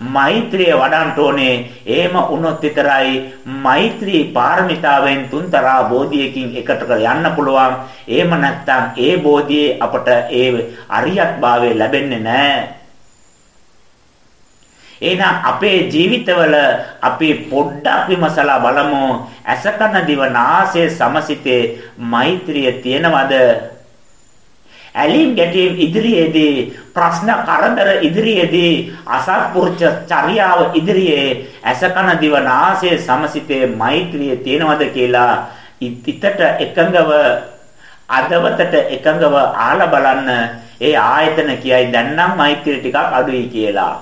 මෛත්‍රිය වඩන්න ඕනේ. එහෙම වුණොත් විතරයි මෛත්‍රී පාරමිතාවෙන් තුන්තරා බෝධියකින් එකට යන්න පුළුවන්. එහෙම නැත්නම් ඒ බෝධියේ අපට ඒ අරියත් භාවය ලැබෙන්නේ නැහැ. එහෙනම් අපේ ජීවිතවල අපි පොඩ්ඩක් විමසලා බලමු. ඇසකන දිව නාසය සමසිතේ මෛත්‍රිය තියෙනවද? ඇලීම් ගැටීම් ඉදිරියේදී ප්‍රශ්න කරදර ඉදිරියේදී අසත්පුරුෂ චර්යාව ඉදිරියේ අසකන දිව නාසය සමසිතේ මෛත්‍රිය තියෙනවද කියලා ඉතිතට එකඟව අදවතට එකඟව ආලා බලන්න ඒ ආයතන කියයි දැන් නම් මෛත්‍රිය ටිකක් අඩුයි කියලා.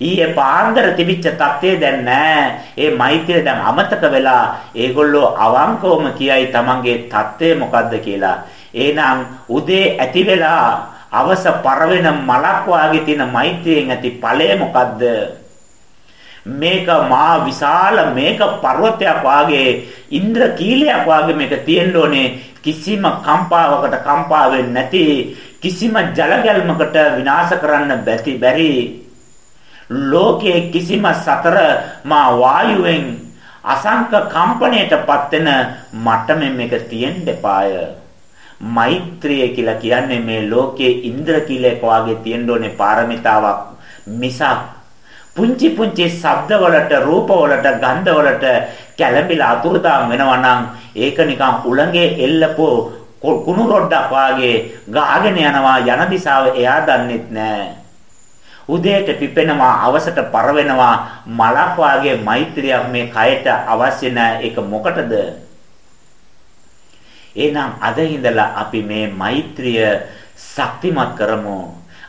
ඊයේ පාන්දර තිබිච්ච தත්ත්වය දැන් නැහැ. ඒ මෛත්‍රිය දැන් අමතක වෙලා ඒගොල්ලෝ අවංකවම කියයි තමන්ගේ தත්ත්වය මොකද්ද කියලා. එහෙනම් උදේ ඇති වෙලා අවස පරවෙන මලක් වාගේ තියෙන මෛත්‍රියෙන් ඇති ඵලය මොකද්ද? මේක මා විශාල මේක පර්වතයක් වාගේ ඉන්ද්‍ර කීලයක් වාගේ මේක තියෙන්න ඕනේ කිසිම කම්පාවකට කම්පා නැති කිසිම ජලගැල්මකට විනාශ කරන්න බැති බැරි ලෝකයේ කිසිම සතර මා වායුවෙන් අසංක කම්පණයටපත් වෙන මට්ටමෙන් මේක තියෙන්න එපාය මෛත්‍රිය කියලා කියන්නේ මේ ලෝකයේ ඉන්ද්‍රකීලයක් වාගේ තියෙන්න ඕනේ පාරමිතාවක් මිසක්. පුංචි පුංචි ශබ්ද වලට රූප වලට ගන්ධ වලට කැළඹිලා අතුරුදාම් වෙනවා නම් ඒක නිකන් උලඟේ එල්ලපෝ කුණු රොඩක් වාගේ ගාගෙන යනවා යන දිශාව එයා දන්නෙත් නෑ. උදේට පිපෙනවා අවසට පරවෙනවා මලක් වාගේ මෛත්‍රියක් මේ කයට අවශ්‍ය නැහැ ඒක මොකටද? එහෙනම් අද ඉඳලා අපි මේ මෛත්‍රිය ශක්තිමත් කරමු.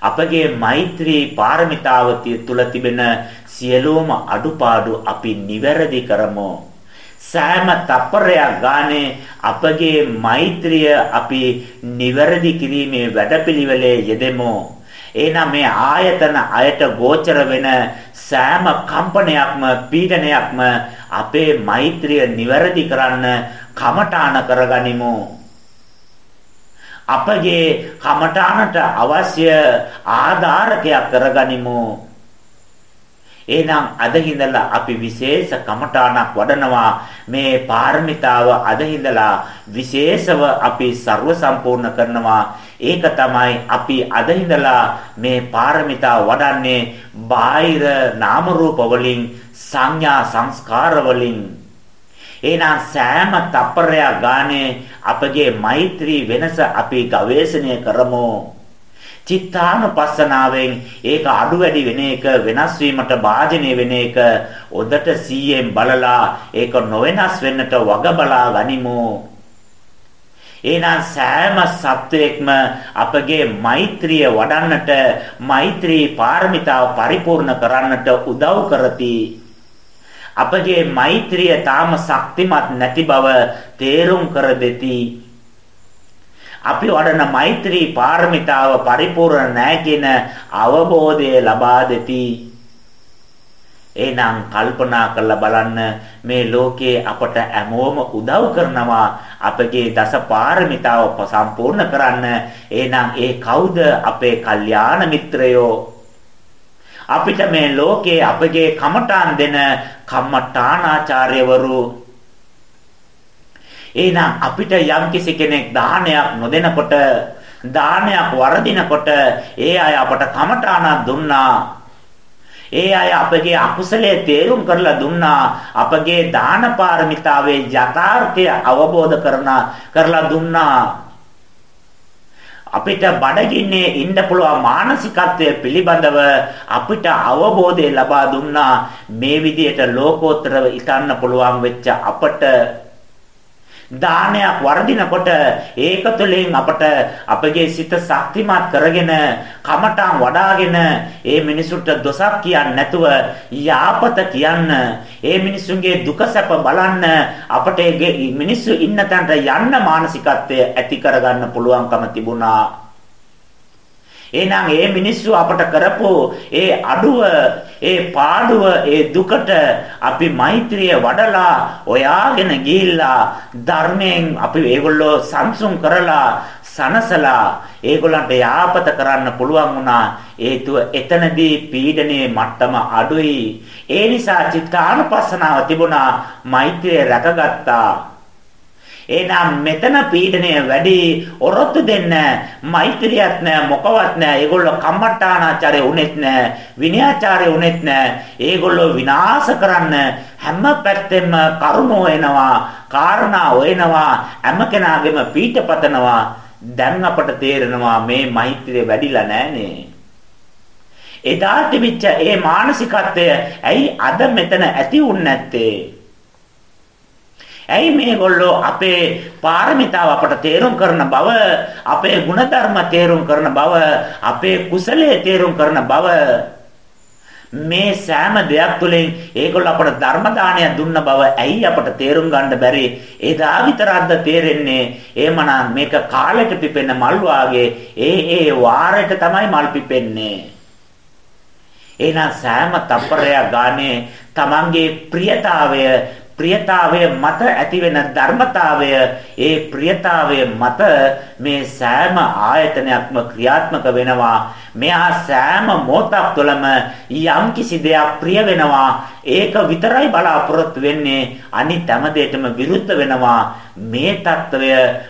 අපගේ මෛත්‍රී පාරමිතාව තුළ තිබෙන සියලුම අඩුපාඩු අපි නිවැරදි කරමු. සෑම තප්පරයක් ගානේ අපගේ මෛත්‍රිය අපි නිවැරදි කිරීමේ වැඩපිළිවෙලේ යෙදෙමු. එහෙනම් මේ ආයතන අයට ගෝචර වෙන සෑම කම්පනයක්ම පීඩනයක්ම අපේ මෛත්‍රිය නිවැරදි කරන්න කමඨාන කරගනිමු. අපගේ කමඨානට අවශ්‍ය ආධාරකයක් කරගනිමු. එහෙනම් අද හිඳලා අපි විශේෂ කමඨාණක් වඩනවා මේ පාරමිතාව අද හිඳලා විශේෂව අපි ਸਰව සම්පූර්ණ කරනවා ඒක තමයි අපි අද හිඳලා මේ පාරමිතාව වඩන්නේ බාහිර නාම රූප වලින් සංඥා සංස්කාර වලින් එහෙනම් සෑම තප්පරයක් ගානේ අපගේ මෛත්‍රී වෙනස අපි ගවේෂණය කරමු. චිත්තානුපස්සනාවෙන් ඒක අඩු වැඩි වෙන එක වෙනස් වීමට වාජනීය වෙන එක ඔදට 100ෙන් බලලා ඒක නොවෙනස් වෙන්නට වග බලා ගනිමු. එහෙනම් සෑම සත්වයක්ම අපගේ මෛත්‍රිය වඩන්නට මෛත්‍රී පාරමිතාව පරිපූර්ණ කරන්නට උදව් කරති. අපගේ මෛත්‍රිය තාම ශක්තිමත් නැති බව තේරුම් කර දෙති අපි වඩන මෛත්‍රී පාරමිතාව පරිපූර්ණ නැහැ කියන අවබෝධය ලබා දෙති. එහෙනම් කල්පනා කරලා බලන්න මේ ලෝකේ අපට හැමෝම උදව් කරනවා අපගේ දස පාරමිතාව සම්පූර්ණ කරන්න. එහෙනම් ඒ කවුද අපේ කල්යාණ මිත්‍රයෝ? අපිට මේ ලෝකේ අපගේ කමඨාන් දෙන කම්මඨානාචාර්යවරු එහෙනම් අපිට යම්කිසි කෙනෙක් දානයක් නොදෙනකොට දානයක් වරදිනකොට ඒ අය අපට කමඨාණක් දුන්නා. ඒ අය අපගේ අකුසලයේ තේරුම් කරලා දුන්නා. අපගේ දාන පාරමිතාවේ යථාර්ථය අවබෝධ කරන කරලා දුන්නා. අපිට බඩගින්නේ ඉන්න පුළුවන් මානසිකත්වය පිළිබඳව අපිට අවබෝධය ලබා දුන්නා. මේ විදිහට ලෝකෝත්තරව ඉතන්න පුළුවන් වෙච්ච අපට දානයක් වර්ධිනකොට ඒක තුළින් අපට අපගේ සිත ශක්තිමත් කරගෙන කමටන් වඩාගෙන ඒ මිනිසුන්ට දොසක් කියන්නේ නැතුව යාපත කියන්න ඒ මිනිසුන්ගේ දුක සැප බලන්න අපට මිනිස්සු ඉන්න තැනට යන්න මානසිකත්වය ඇති කරගන්න පුළුවන්කම තිබුණා. එහෙනම් ඒ මිනිස්සු අපට කරපු ඒ අඩුව, ඒ පාඩුව, ඒ දුකට අපි මෛත්‍රිය වඩලා ඔයාගෙන ගිහිල්ලා ධර්මයෙන් අපි ඒගොල්ලෝ සංසුන් කරලා සනසලා ඒගොල්ලන්ට යාපත කරන්න පුළුවන් වුණා. හේතුව එතනදී පීඩනයේ මට්ටම අඩුයි. ඒ නිසා චිත්තානුපස්සනාව තිබුණා මෛත්‍රිය රැකගත්තා. එහෙනම් මෙතන පීඩනය වැඩි ඔරොත්තු දෙන්න මෛත්‍රියක් නැහැ මොකවත් නැහැ. ඒගොල්ලෝ කම්මට්ටානාචාරය උනේත් නැහැ. විනයාචාරය උනේත් නැහැ. ඒගොල්ලෝ විනාශ කරන්න හැම පැත්තෙම කරුණෝ එනවා. කාරණා හොයනවා. හැම කෙනාගේම පීඨපතනවා. දැන් අපට තේරෙනවා මේ මෛත්‍රිය වැඩිලා නැහනේ. එදා තිබිච්ච ඒ මානසිකත්වය ඇයි අද මෙතන ඇති වුන්නේ නැත්තේ? ඇයි මේගොල්ලෝ අපේ පාරමිතාව අපට තේරුම් කරන බව, අපේ ಗುಣධර්ම තේරුම් කරන බව, අපේ කුසලයේ තේරුම් කරන බව මේ සෑම දෙයක් තුළින් ඒගොල්ලෝ අපට ධර්ම දානය දුන්න බව ඇයි අපට තේරුම් ගන්න බැරි? එදා විතරක්ද තේරෙන්නේ? එහෙමනම් මේක කාලෙට පිපෙන මල් වාගේ ඒ ඒ වාරයට තමයි මල් පිපෙන්නේ. එහෙනම් සෑම තප්පරයක් ගානේ තමන්ගේ ප්‍රියතාවය ප්‍රියතාවය මත ඇතිවෙන ධර්මතාවය ඒ ප්‍රියතාවය මත මේ සෑම ආයතනයක්ම ක්‍රියාත්මක වෙනවා. මෙහා සෑම මොහොතක් තුළම යම් කිසි දෙයක් ප්‍රිය වෙනවා. ඒක විතරයි බලාපොරොත්තු වෙන්නේ. අනිත් හැම දෙයකම විරුද්ධ වෙනවා. මේ తত্ত্বය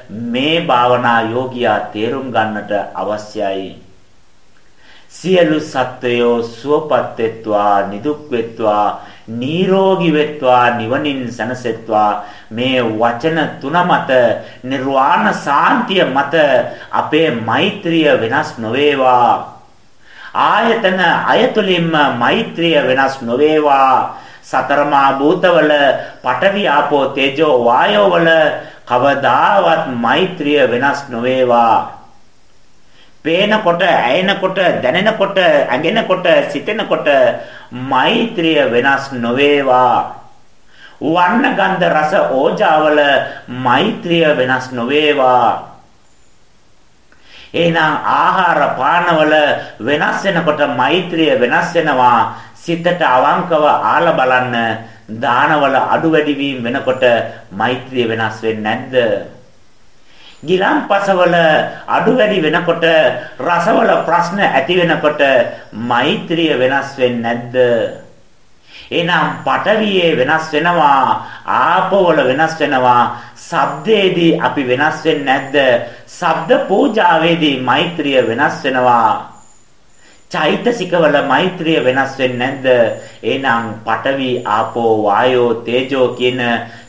මේ භාවනා යෝගියා තේරුම් ගන්නට අවශ්‍යයි. සියලු සත්වයෝ සුවපත් වෙත්වා නිදුක් වෙත්වා. නිරෝගී වෙත්වා නිවනින් සැනසෙත්වා. මේ වචන තුන මත නිර්වාණ සාන්තිය මත අපේ මෛත්‍රිය වෙනස් නොවේවා. ආයතන අයතුලින්ම මෛත්‍රිය වෙනස් නොවේවා. සතරමා භූතවල පඨවි ආපෝ තේජෝ වායෝ වල කවදාවත් මෛත්‍රිය වෙනස් නොවේවා. පේනකොට, ඇයෙනකොට, දැනෙනකොට, ඇඟෙනකොට, සිතෙනකොට මෛත්‍රිය වෙනස් නොවේවා. වර්ණ ගන්ධ රස ඕජාවල මෛත්‍රිය වෙනස් නොවේවා. එහෙනම් ආහාර පානවල වෙනස් වෙනකොට මෛත්‍රිය වෙනස් වෙනවා. සිතට අවංකව ආල බලන්න දානවල අඩු වැඩි වීම වෙනකොට මෛත්‍රිය වෙනස් වෙන්නේ නැද්ද? ගිලම්පසවල අඩු වැඩි වෙනකොට රසවල ප්‍රශ්න ඇති වෙනකොට මෛත්‍රිය වෙනස් වෙන්නේ නැද්ද? එහෙනම් පටවියේ වෙනස් වෙනවා ආපවල වෙනස් වෙනවා ශබ්දයේදී අපි වෙනස් වෙන්නේ නැද්ද? ශබ්ද පූජාවේදී මෛත්‍රිය වෙනස් වෙනවා චෛතසිකවල මෛත්‍රිය වෙනස් වෙන්නේ නැද්ද? එහෙනම් පඨවි, ආපෝ, වායෝ, තේජෝ කියන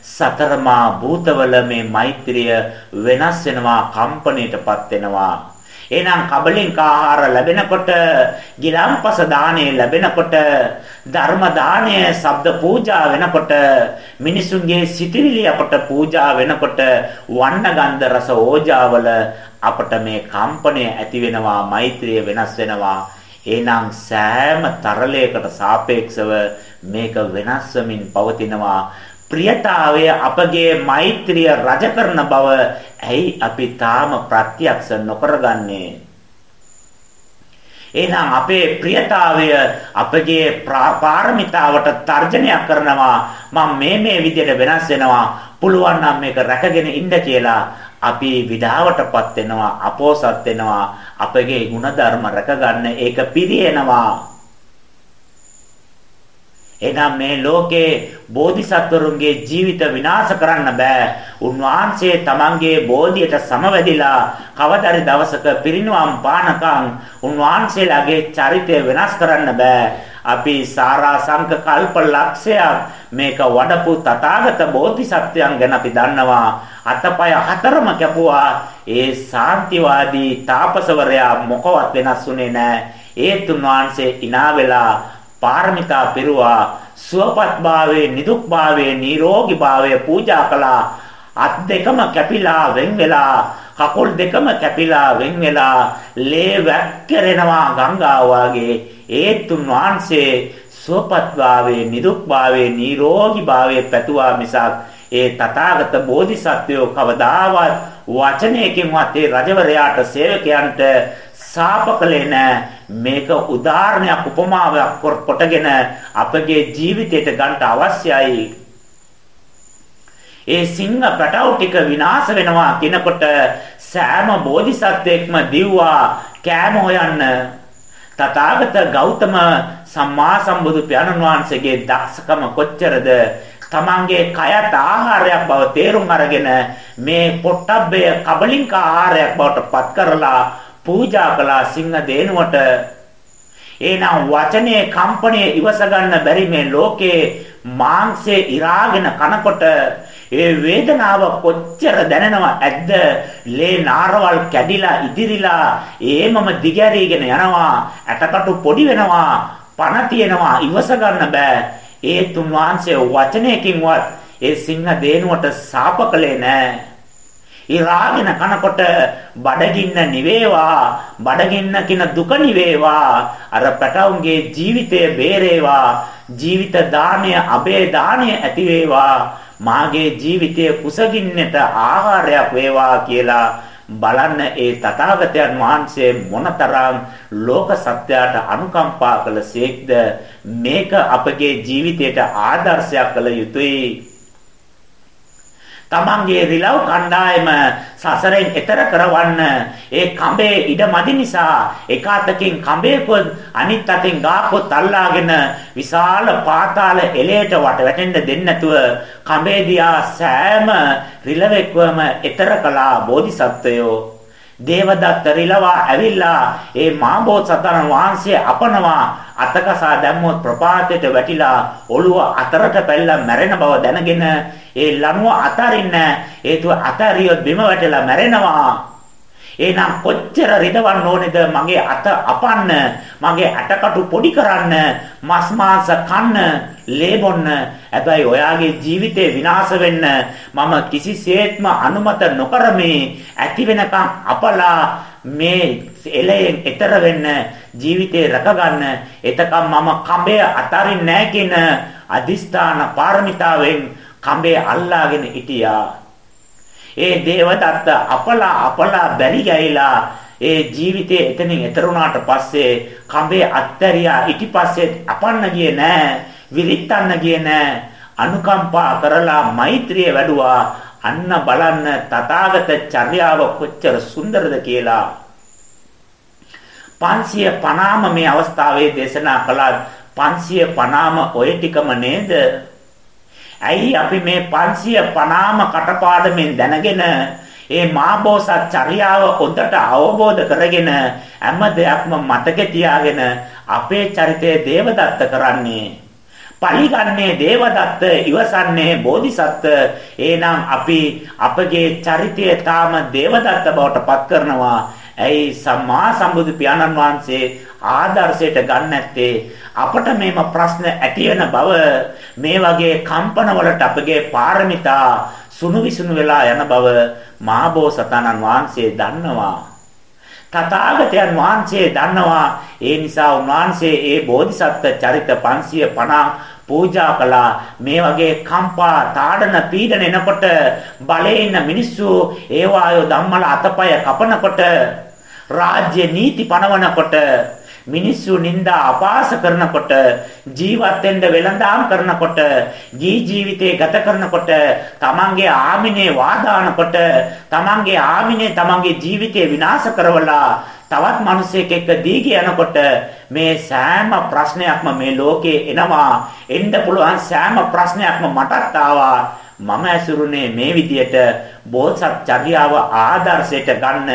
සතරමා භූතවල මේ මෛත්‍රිය වෙනස් වෙනවා, කම්පණයටපත් වෙනවා. එහෙනම් කබලින්ක ආහාර ලැබෙනකොට, ගිලම්පස දාණය ලැබෙනකොට, ධර්ම දාණය, ශබ්ද පූජා වෙනකොට, මිනිසුන්ගේ සිටිවිලි අපට පූජා වෙනකොට, වන්න ගන්ධ රස ඕජාවල අපට මේ කම්පණය ඇති වෙනවා, මෛත්‍රිය වෙනස් වෙනවා. එහෙනම් සෑම තරලයකට සාපේක්ෂව මේක වෙනස් වෙමින් පවතිනවා. ප්‍රියතාවය අපගේ මෛත්‍රිය රජ කරන බව ඇයි අපි තාම ප්‍රත්‍යක්ෂ නොකරගන්නේ? එහෙනම් අපේ ප්‍රියතාවය අපගේ පාරමිතාවට තර්ජනයක් කරනවා මම මේ මේ විදිහට වෙනස් වෙනවා පුළුවන් නම් මේක රැකගෙන ඉන්න කියලා අපි විඩාවටපත් වෙනවා අපෝසත් වෙනවා අපගේ ಗುಣධර්ම රැකගන්න ඒක පිරියනවා එහෙනම් මේ ලෝකේ බෝධිසත්වරුන්ගේ ජීවිත විනාශ කරන්න බෑ. උන්වහන්සේ තමන්ගේ බෝධියට සමවැදිලා කවදාරි දවසක පිරිනුවම් පානකම් උන්වහන්සේලාගේ චරිතය වෙනස් කරන්න බෑ. අපි සාරා සංක කල්ප ලක්ෂයක් මේක වඩපු තථාගත බෝධිසත්වයන් ගැන අපි දන්නවා. අතපය හතරම කැපුවා. ඒ සාන්තිවාදී තාපසවරයා මොකවත් වෙනස් වුණේ නැහැ. ඒ තුන් වහන්සේ ඉනා වෙලා පාරමිතා පෙරුවා. සුවපත් භාවයේ නිදුක් භාවයේ නිරෝගී භාවයේ පූජා කළා. අත් දෙකම කැපිලා වෙන් වෙලා කකුල් දෙකම කැපිලා වෙන් වෙලා ලේ වැක්කරෙනවා ගංගාව වාගේ. ඒ තුන් වහන්සේ සුවපත් භාවයේ නිදුක් භාවයේ නිරෝගී භාවයේ පැතුවා මිසක් ඒ තථාගත බෝධිසත්වයෝ කවදාවත් වචනයකින්වත් ඒ රජවරයාට සේවකයන්ට සාපකලේ නැ. මේක උදාහරණයක් උපමාවක් කොටගෙන අපගේ ජීවිතයට ගන්න අවශ්‍යයි. ඒ සිංහ පැටව ටික විනාශ වෙනවා කියනකොට සෑම බෝධිසත්වෙක්ම දිව්වා කෑම හොයන්න. තථාගත ගෞතම සම්මා සම්බුදු පියාණන් වහන්සේගේ දක්ෂකම කොච්චරද? තමන්ගේ කයත් ආහාරයක් බව තේරුම් අරගෙන මේ පොට්ටබ්බය කබලින්ක ආහාරයක් බවට පත් කරලා පූජා කළා සිංහ දේනුවට. එනම් වචනේ කම්පණය ඉවස ගන්න බැරි මේ ලෝකේ මාංශේ ඉරාගෙන කනකොට ඒ වේදනාව කොච්චර දැනෙනව ඇද්ද? ලේ නාරවල් කැඩිලා ඉදිරිලා ඒමම දිගැරීගෙන යනවා. ඇටකටු පොඩි වෙනවා. පණ තියෙනවා. ඉවස ගන්න බෑ. ඒ තුන් වහන්සේ වචනයකින්වත් ඒ සිංහ දේනුවට සාප කළේ නෑ. ඉරාගෙන කනකොට බඩගින්න නිවේවා. බඩගින්න කින දුක නිවේවා. අර පැටවුන්ගේ ජීවිතය බේරේවා. ජීවිත දාණය අබේ දාණය ඇති වේවා මාගේ ජීවිතය කුසගින්නට ආහාරයක් වේවා කියලා බලන්න ඒ තථාගතයන් වහන්සේ මොනතරම් ලෝක සත්‍යයට අනුකම්පා කළසේක්ද මේක අපගේ ජීවිතයට ආදර්ශයක් කළ යුතුයි. තමන්ගේ රිලව් කණ්ඩායම සසරෙන් එතර කරවන්න. ඒ කඹේ ඉඩ මදි නිසා එක අතකින් කඹේකොත් අනිත් අතින් ගාකොත් අල්ලාගෙන විශාල පාතාල එලයට වට වැටෙන්න දෙන්නේ නැතුව කඹේ දිහා සෑම රිලවෙක්වම එතර කළා බෝධිසත්වයෝ. දේවදත්ත රිලවා ඇවිල්ලා ඒ මාබෝසතන වහන්සේ අපනවා අතකසා දැම්මොත් ප්‍රපාතයට වැටිලා ඔළුව අතරට පැල්ලා මැරෙන බව දැනගෙන ඒ ලණුව අතරින්න හේතුව අතරියොත් බිම වැටලා මැරෙනවා. එහෙනම් කොච්චර රිදවන්න ඕනේද? මගේ අත අපන්න මගේ අටකටු පොඩි කරන්න මස් මාංශ කන්න ලේ බොන්න හැබැයි ඔයාගේ ජීවිතේ විනාශ වෙන්න මම කිසිසේත්ම අනුමත නොකරමි. ඇති වෙනකම් අපලා මේ එලයෙන් එතර වෙන්න ජීවිතේ රැකගන්න. එතකම් මම කඹය අතරින් නැහැ කියන අදිස්ථාන පාරමිතාවෙන් කඹේ අල්ලාගෙන හිටියා. ඒ දේවදත්ත අපලා අපලා බැරි ගෑයිලා ඒ ජීවිතේ එතනින් එතර වුණාට පස්සේ කඹේ අත්තරියා ඊටිපස්සේ අපන්න ගියේ නෑ විරිත්තන්න ගියේ නෑ. අනුකම්පා කරලා මෛත්‍රිය වැඩුවා. අන්න බලන්න තථාගත චර්යාව කොච්චර සුන්දරද කියලා. 550ම මේ අවස්ථාවේ දේශනා කළා 550ම ඔය ටිකම නේද? ඇයි අපි මේ 550ම කටපාඩමින් දැනගෙන ඒ මාබෝසත් චර්යාව හොඳට අවබෝධ කරගෙන හැම දෙයක්ම මතකේ තියාගෙන අපේ චරිතය දේවදත්ත කරන්නේ? පරිගන්නේ දේවදත්ත ඉවසන්නේ බෝධිසත්ව එහෙනම් අපි අපගේ චරිතය තාම දේවදත්ත බවට පත් කරනවා. ඇයි සම්මා සම්බුදු පියාණන් වහන්සේ ආදර්ශයට ගන්න නැත්තේ අපට මේම ප්‍රශ්න ඇති වෙන බව මේ වගේ කම්පන වලට අපගේ පාරමිතා සුණු විසුණු වෙලා යන බව මාබෝසතාණන් වහන්සේ දන්නවා. තථාගතයන් වහන්සේ දන්නවා. ඒ නිසා උන්වහන්සේ ඒ බෝධිසත්ව චරිත 550 පූජා කළා මේ වගේ කම්පා තාඩන පීඩන එනකොට බලේ ඉන්න මිනිස්සු ඒවායෝ ධම්මල අතපය කපනකොට රාජ්‍ය නීති පනවනකොට මිනිස්සු නිନ୍ଦා අපාස කරනකොට ජීවත් වෙන්න වෙළඳාම් කරනකොට ජී ජීවිතේ ගත කරනකොට තමන්ගේ ආමිනේ වාදානකොට තමන්ගේ ආමිනේ තමන්ගේ ජීවිතේ විනාශ කරවලා තවත් මිනිසෙක් එක්ක දීගි යනකොට මේ සෑම ප්‍රශ්නයක්ම මේ ලෝකේ එනවා. එන්න පුළුවන් සෑම ප්‍රශ්නයක්ම මටත් ආවා. මම ඇසුරුනේ මේ විදියට බෝසත් චර්යාව ආදර්ශයට ගන්න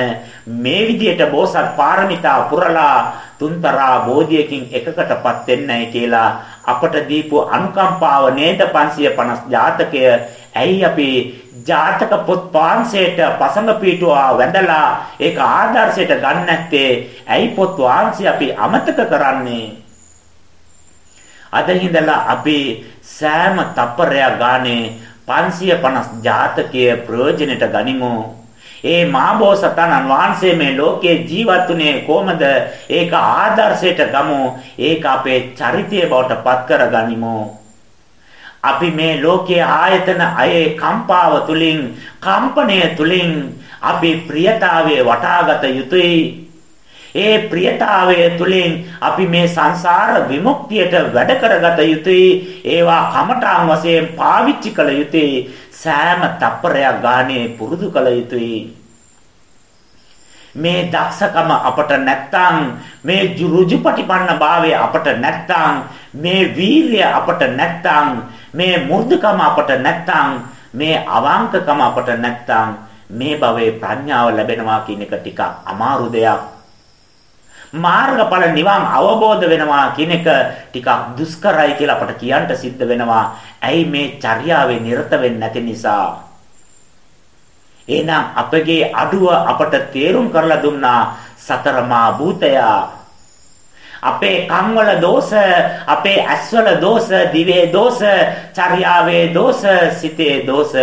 මේ විදියට බෝසත් පාරමිතා පුරලා තුන්තරා බෝධියකින් එකකටපත් වෙන්නයි කියලා අපට දීපු අනුකම්පාව නේද 550 ජාතකය? ඇයි අපි ජාතක පොත් පාංශයට පසඟ පීටුවා වැඳලා ඒක ආදර්ශයට ගන්න නැත්තේ? ඇයි පොත් වහන්සේ අපි අමතක කරන්නේ? අද හිඳලා අපි සෑම තප්පරයක් ගානේ 550 ජාතකයේ ප්‍රයෝජනෙට ගනිමු. ඒ මාබෝසතාණන් වහන්සේ මේ ලෝකේ ජීවත් වුණේ කොහමද? ඒක ආදර්ශයට ගමු. ඒක අපේ චරිතය බවට පත් කරගනිමු. අපි මේ ලෝකයේ ආයතන අයේ කම්පාව තුලින් කම්පණය තුලින් අපි ප්‍රියතාවයේ වටාගත යුතුයි. ඒ ප්‍රියතාවය තුලින් අපි මේ සංසාර විමුක්තියට වැඩ කරගත යුතුයි. ඒවා කමඨාන් වශයෙන් පාවිච්චි කළ යුතුයි. සෑම තප්පරයක් ගානේ පුරුදු කළ යුතුයි. මේ දක්ෂකම අපට නැත්තම් මේ රුජුපටිපන්න භාවය අපට නැත්තම් මේ වීරිය අපට නැත්තම් මේ මුර්ධකම අපට නැත්තම් මේ අවංකකම අපට නැත්තම් මේ භවයේ ප්‍රඥාව ලැබෙනවා කියන එක ටිකක් අමාරු දෙයක්. මාර්ගඵල නිවන් අවබෝධ වෙනවා කියන එක ටිකක් දුෂ්කරයි කියලා අපට කියන්න සිද්ධ වෙනවා. ඇයි මේ චර්යාවේ නිරත වෙන්නේ නැති නිසා? එහෙනම් අපගේ අඩුව අපට තේරුම් කරලා දුන්නා සතරමා භූතය අපේ කන්වල දෝෂ අපේ ඇස්වල දෝෂ දිවේ දෝෂ චර්යාවේ දෝෂ සිතේ දෝෂ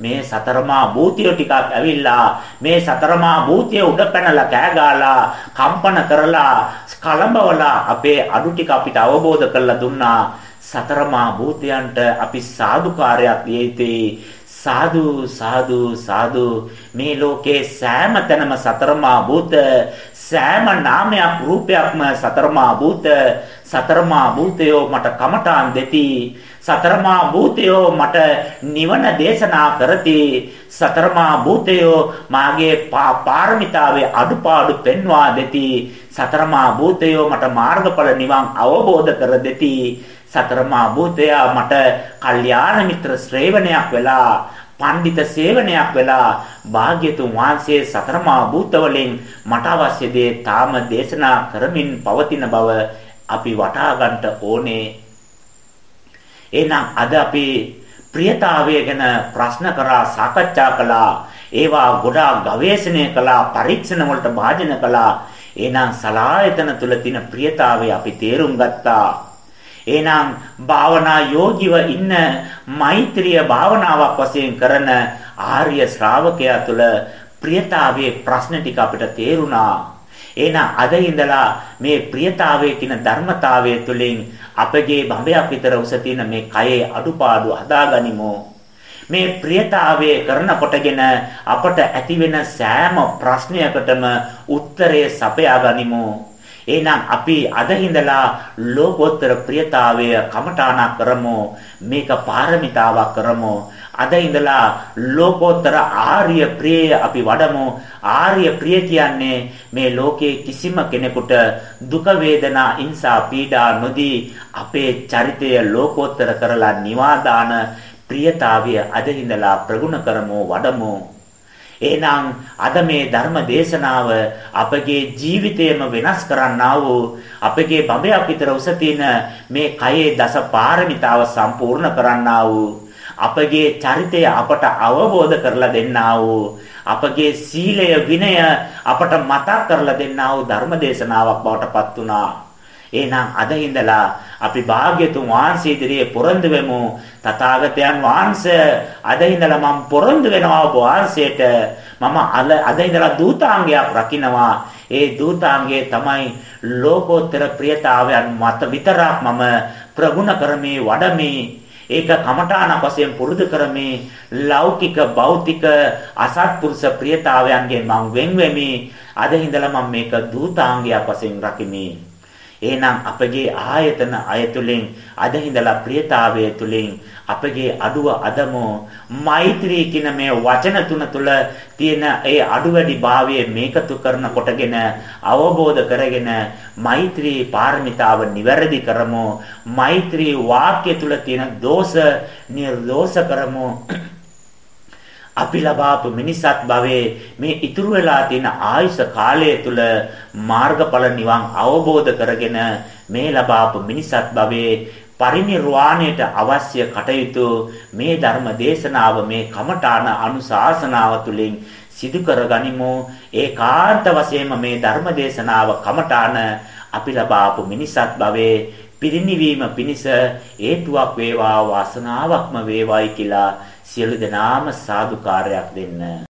මේ සතරමා භූතිය ටිකක් ඇවිල්ලා මේ සතරමා භූතිය උඩ පැනලා කෑගාලා කම්පන කරලා කලඹවලා අපේ අඩු ටික අපිට අවබෝධ කරලා දුන්නා. සතරමා භූතයන්ට අපි සාදුකාරයක් දිය යුතුයි. සාදු සාදු සාදු. මේ ලෝකේ සෑම තැනම සතරමා භූත සෑම නාමයක් රූපයක්ම සතරමා භූත. සතරමා භූතයෝ මට කමඨාන් දෙති. සතරමා භූතයෝ මට නිවන දේශනා කරති. සතරමා භූතයෝ මාගේ පාරමිතාවේ අඩුපාඩු පෙන්වා දෙති. සතරමා භූතයෝ මට මාර්ගඵල නිවන් අවබෝධ කර දෙති. සතරමා භූතය මට කල්යාණ මිත්‍ර ශ්‍රේවණයක් වෙලා පඬිත සේවනයක් වෙලා භාග්‍යතුන් වහන්සේ සතරමා භූත වලින් මට අවශ්‍ය දේ තාම දේශනා කරමින් පවතින බව අපි වටහා ගන්නට ඕනේ. එහෙනම් අද අපි ප්‍රියතාවය ගැන ප්‍රශ්න කරා සාකච්ඡා කළා. ඒවා ගොඩාක් ගවේෂණය කළා, පරීක්ෂණ වලට භාජන කළා. එහෙනම් සලායතන තුල තියෙන ප්‍රියතාවය අපි තේරුම් ගත්තා. එහෙනම් භාවනා යෝගිව ඉන්න මෛත්‍රිය භාවනාවක් වශයෙන් කරන ආර්ය ශ්‍රාවකයා තුළ ප්‍රියතාවයේ ප්‍රශ්න ටික අපිට තේරුණා. එහෙනම් අද ඉඳලා මේ ප්‍රියතාවයේ කියන ධර්මතාවය තුළින් අපගේ බඹයක් විතර උස තියෙන මේ කයේ අඩුපාඩු හදාගනිමු. මේ ප්‍රියතාවය කරනකොටගෙන අපට ඇතිවෙන සෑම ප්‍රශ්නයකටම උත්තරය සපයා ගනිමු. එහෙනම් අපි අද හිඳලා ලෝකෝත්තර ප්‍රියතාවය කමඨාණක් කරමු මේක පාරමිතාවක් කරමු අද ඉඳලා ලෝකෝත්තර ආර්ය ප්‍රිය අපි වඩමු. ආර්ය ප්‍රිය කියන්නේ මේ ලෝකයේ කිසිම කෙනෙකුට දුක වේදනා ඉන්සා පීඩා නොදී අපේ චරිතය ලෝකෝත්තර කරලා නිවා දාන ප්‍රියතාවය අද ඉඳලා ප්‍රගුණ කරමු වඩමු. එහෙනම් අද මේ ධර්ම දේශනාව අපගේ ජීවිතයම වෙනස් කරන්නා වූ අපගේ බඹයක් විතර උස තියෙන මේ කයේ දස පාරමිතාව සම්පූර්ණ කරන්නා වූ අපගේ චරිතය අපට අවබෝධ කරලා දෙන්නා වූ අපගේ සීලය විනය අපට මතක් කරලා දෙන්නා වූ ධර්ම දේශනාවක් බවට පත් වුණා. එහෙනම් අද ඉඳලා අපි භාග්‍යතුන් වහන්සේ ඉදිරියේ පොරොන්දු වෙමු. තථාගතයන් වහන්සේ අද ඉඳලා මම පොරොන්දු වෙනවා ඔබ වහන්සේට. මම අද ඉඳලා දූතාංගයක් රකින්නවා. ඒ දූතාංගය තමයි ලෝකෝත්තර ප්‍රියතාවයන් මත විතරක් මම ප්‍රගුණ කරමේ වඩමේ ඒක කමඨාන වශයෙන් පුරුදු කරමේ. ලෞකික භෞතික අසත්පුරුෂ ප්‍රියතාවයන්ගෙන් මම වෙන් වෙමි අද ඉඳලා මම මේක දූතාංගයක් වශයෙන් රකිමි. එහෙනම් අපගේ ආයතන අයතුලින් අද හිඳලා ප්‍රියතාවය තුලින් අපගේ අඩුව අදමෝ. මෛත්‍රී කියන මේ වචන තුන තුල තියෙන ඒ අඩුවැඩි භාවය මේකතු කරන කොටගෙන අවබෝධ කරගෙන මෛත්‍රී පාරමිතාව නිවැරදි කරමු. මෛත්‍රී වාක්‍ය තුල තියෙන දෝෂ නිර්දෝෂ කරමු. අපි ලබාපු මිනිසත් භවයේ මේ ඉතුරු වෙලා තියෙන ආයුෂ කාලය තුල මාර්ගඵල නිවන් අවබෝධ කරගෙන මේ ලබාපු මිනිසත් භවයේ පරිණිරවාණයට අවශ්‍ය කටයුතු මේ ධර්ම දේශනාව මේ කමඨාන අනුශාසනාව තුළින් සිදු කරගනිමු ඒකාන්ත වශයෙන්ම මේ ධර්ම දේශනාව කමඨාන අපි ලබාපු මිනිසත් භවයේ පිරිණිවීම පිණිස හේතුවක් වේවා වාසනාවක්ම වේවායි කියලා සියලු දෙනාම සාදුකාරයක් දෙන්න.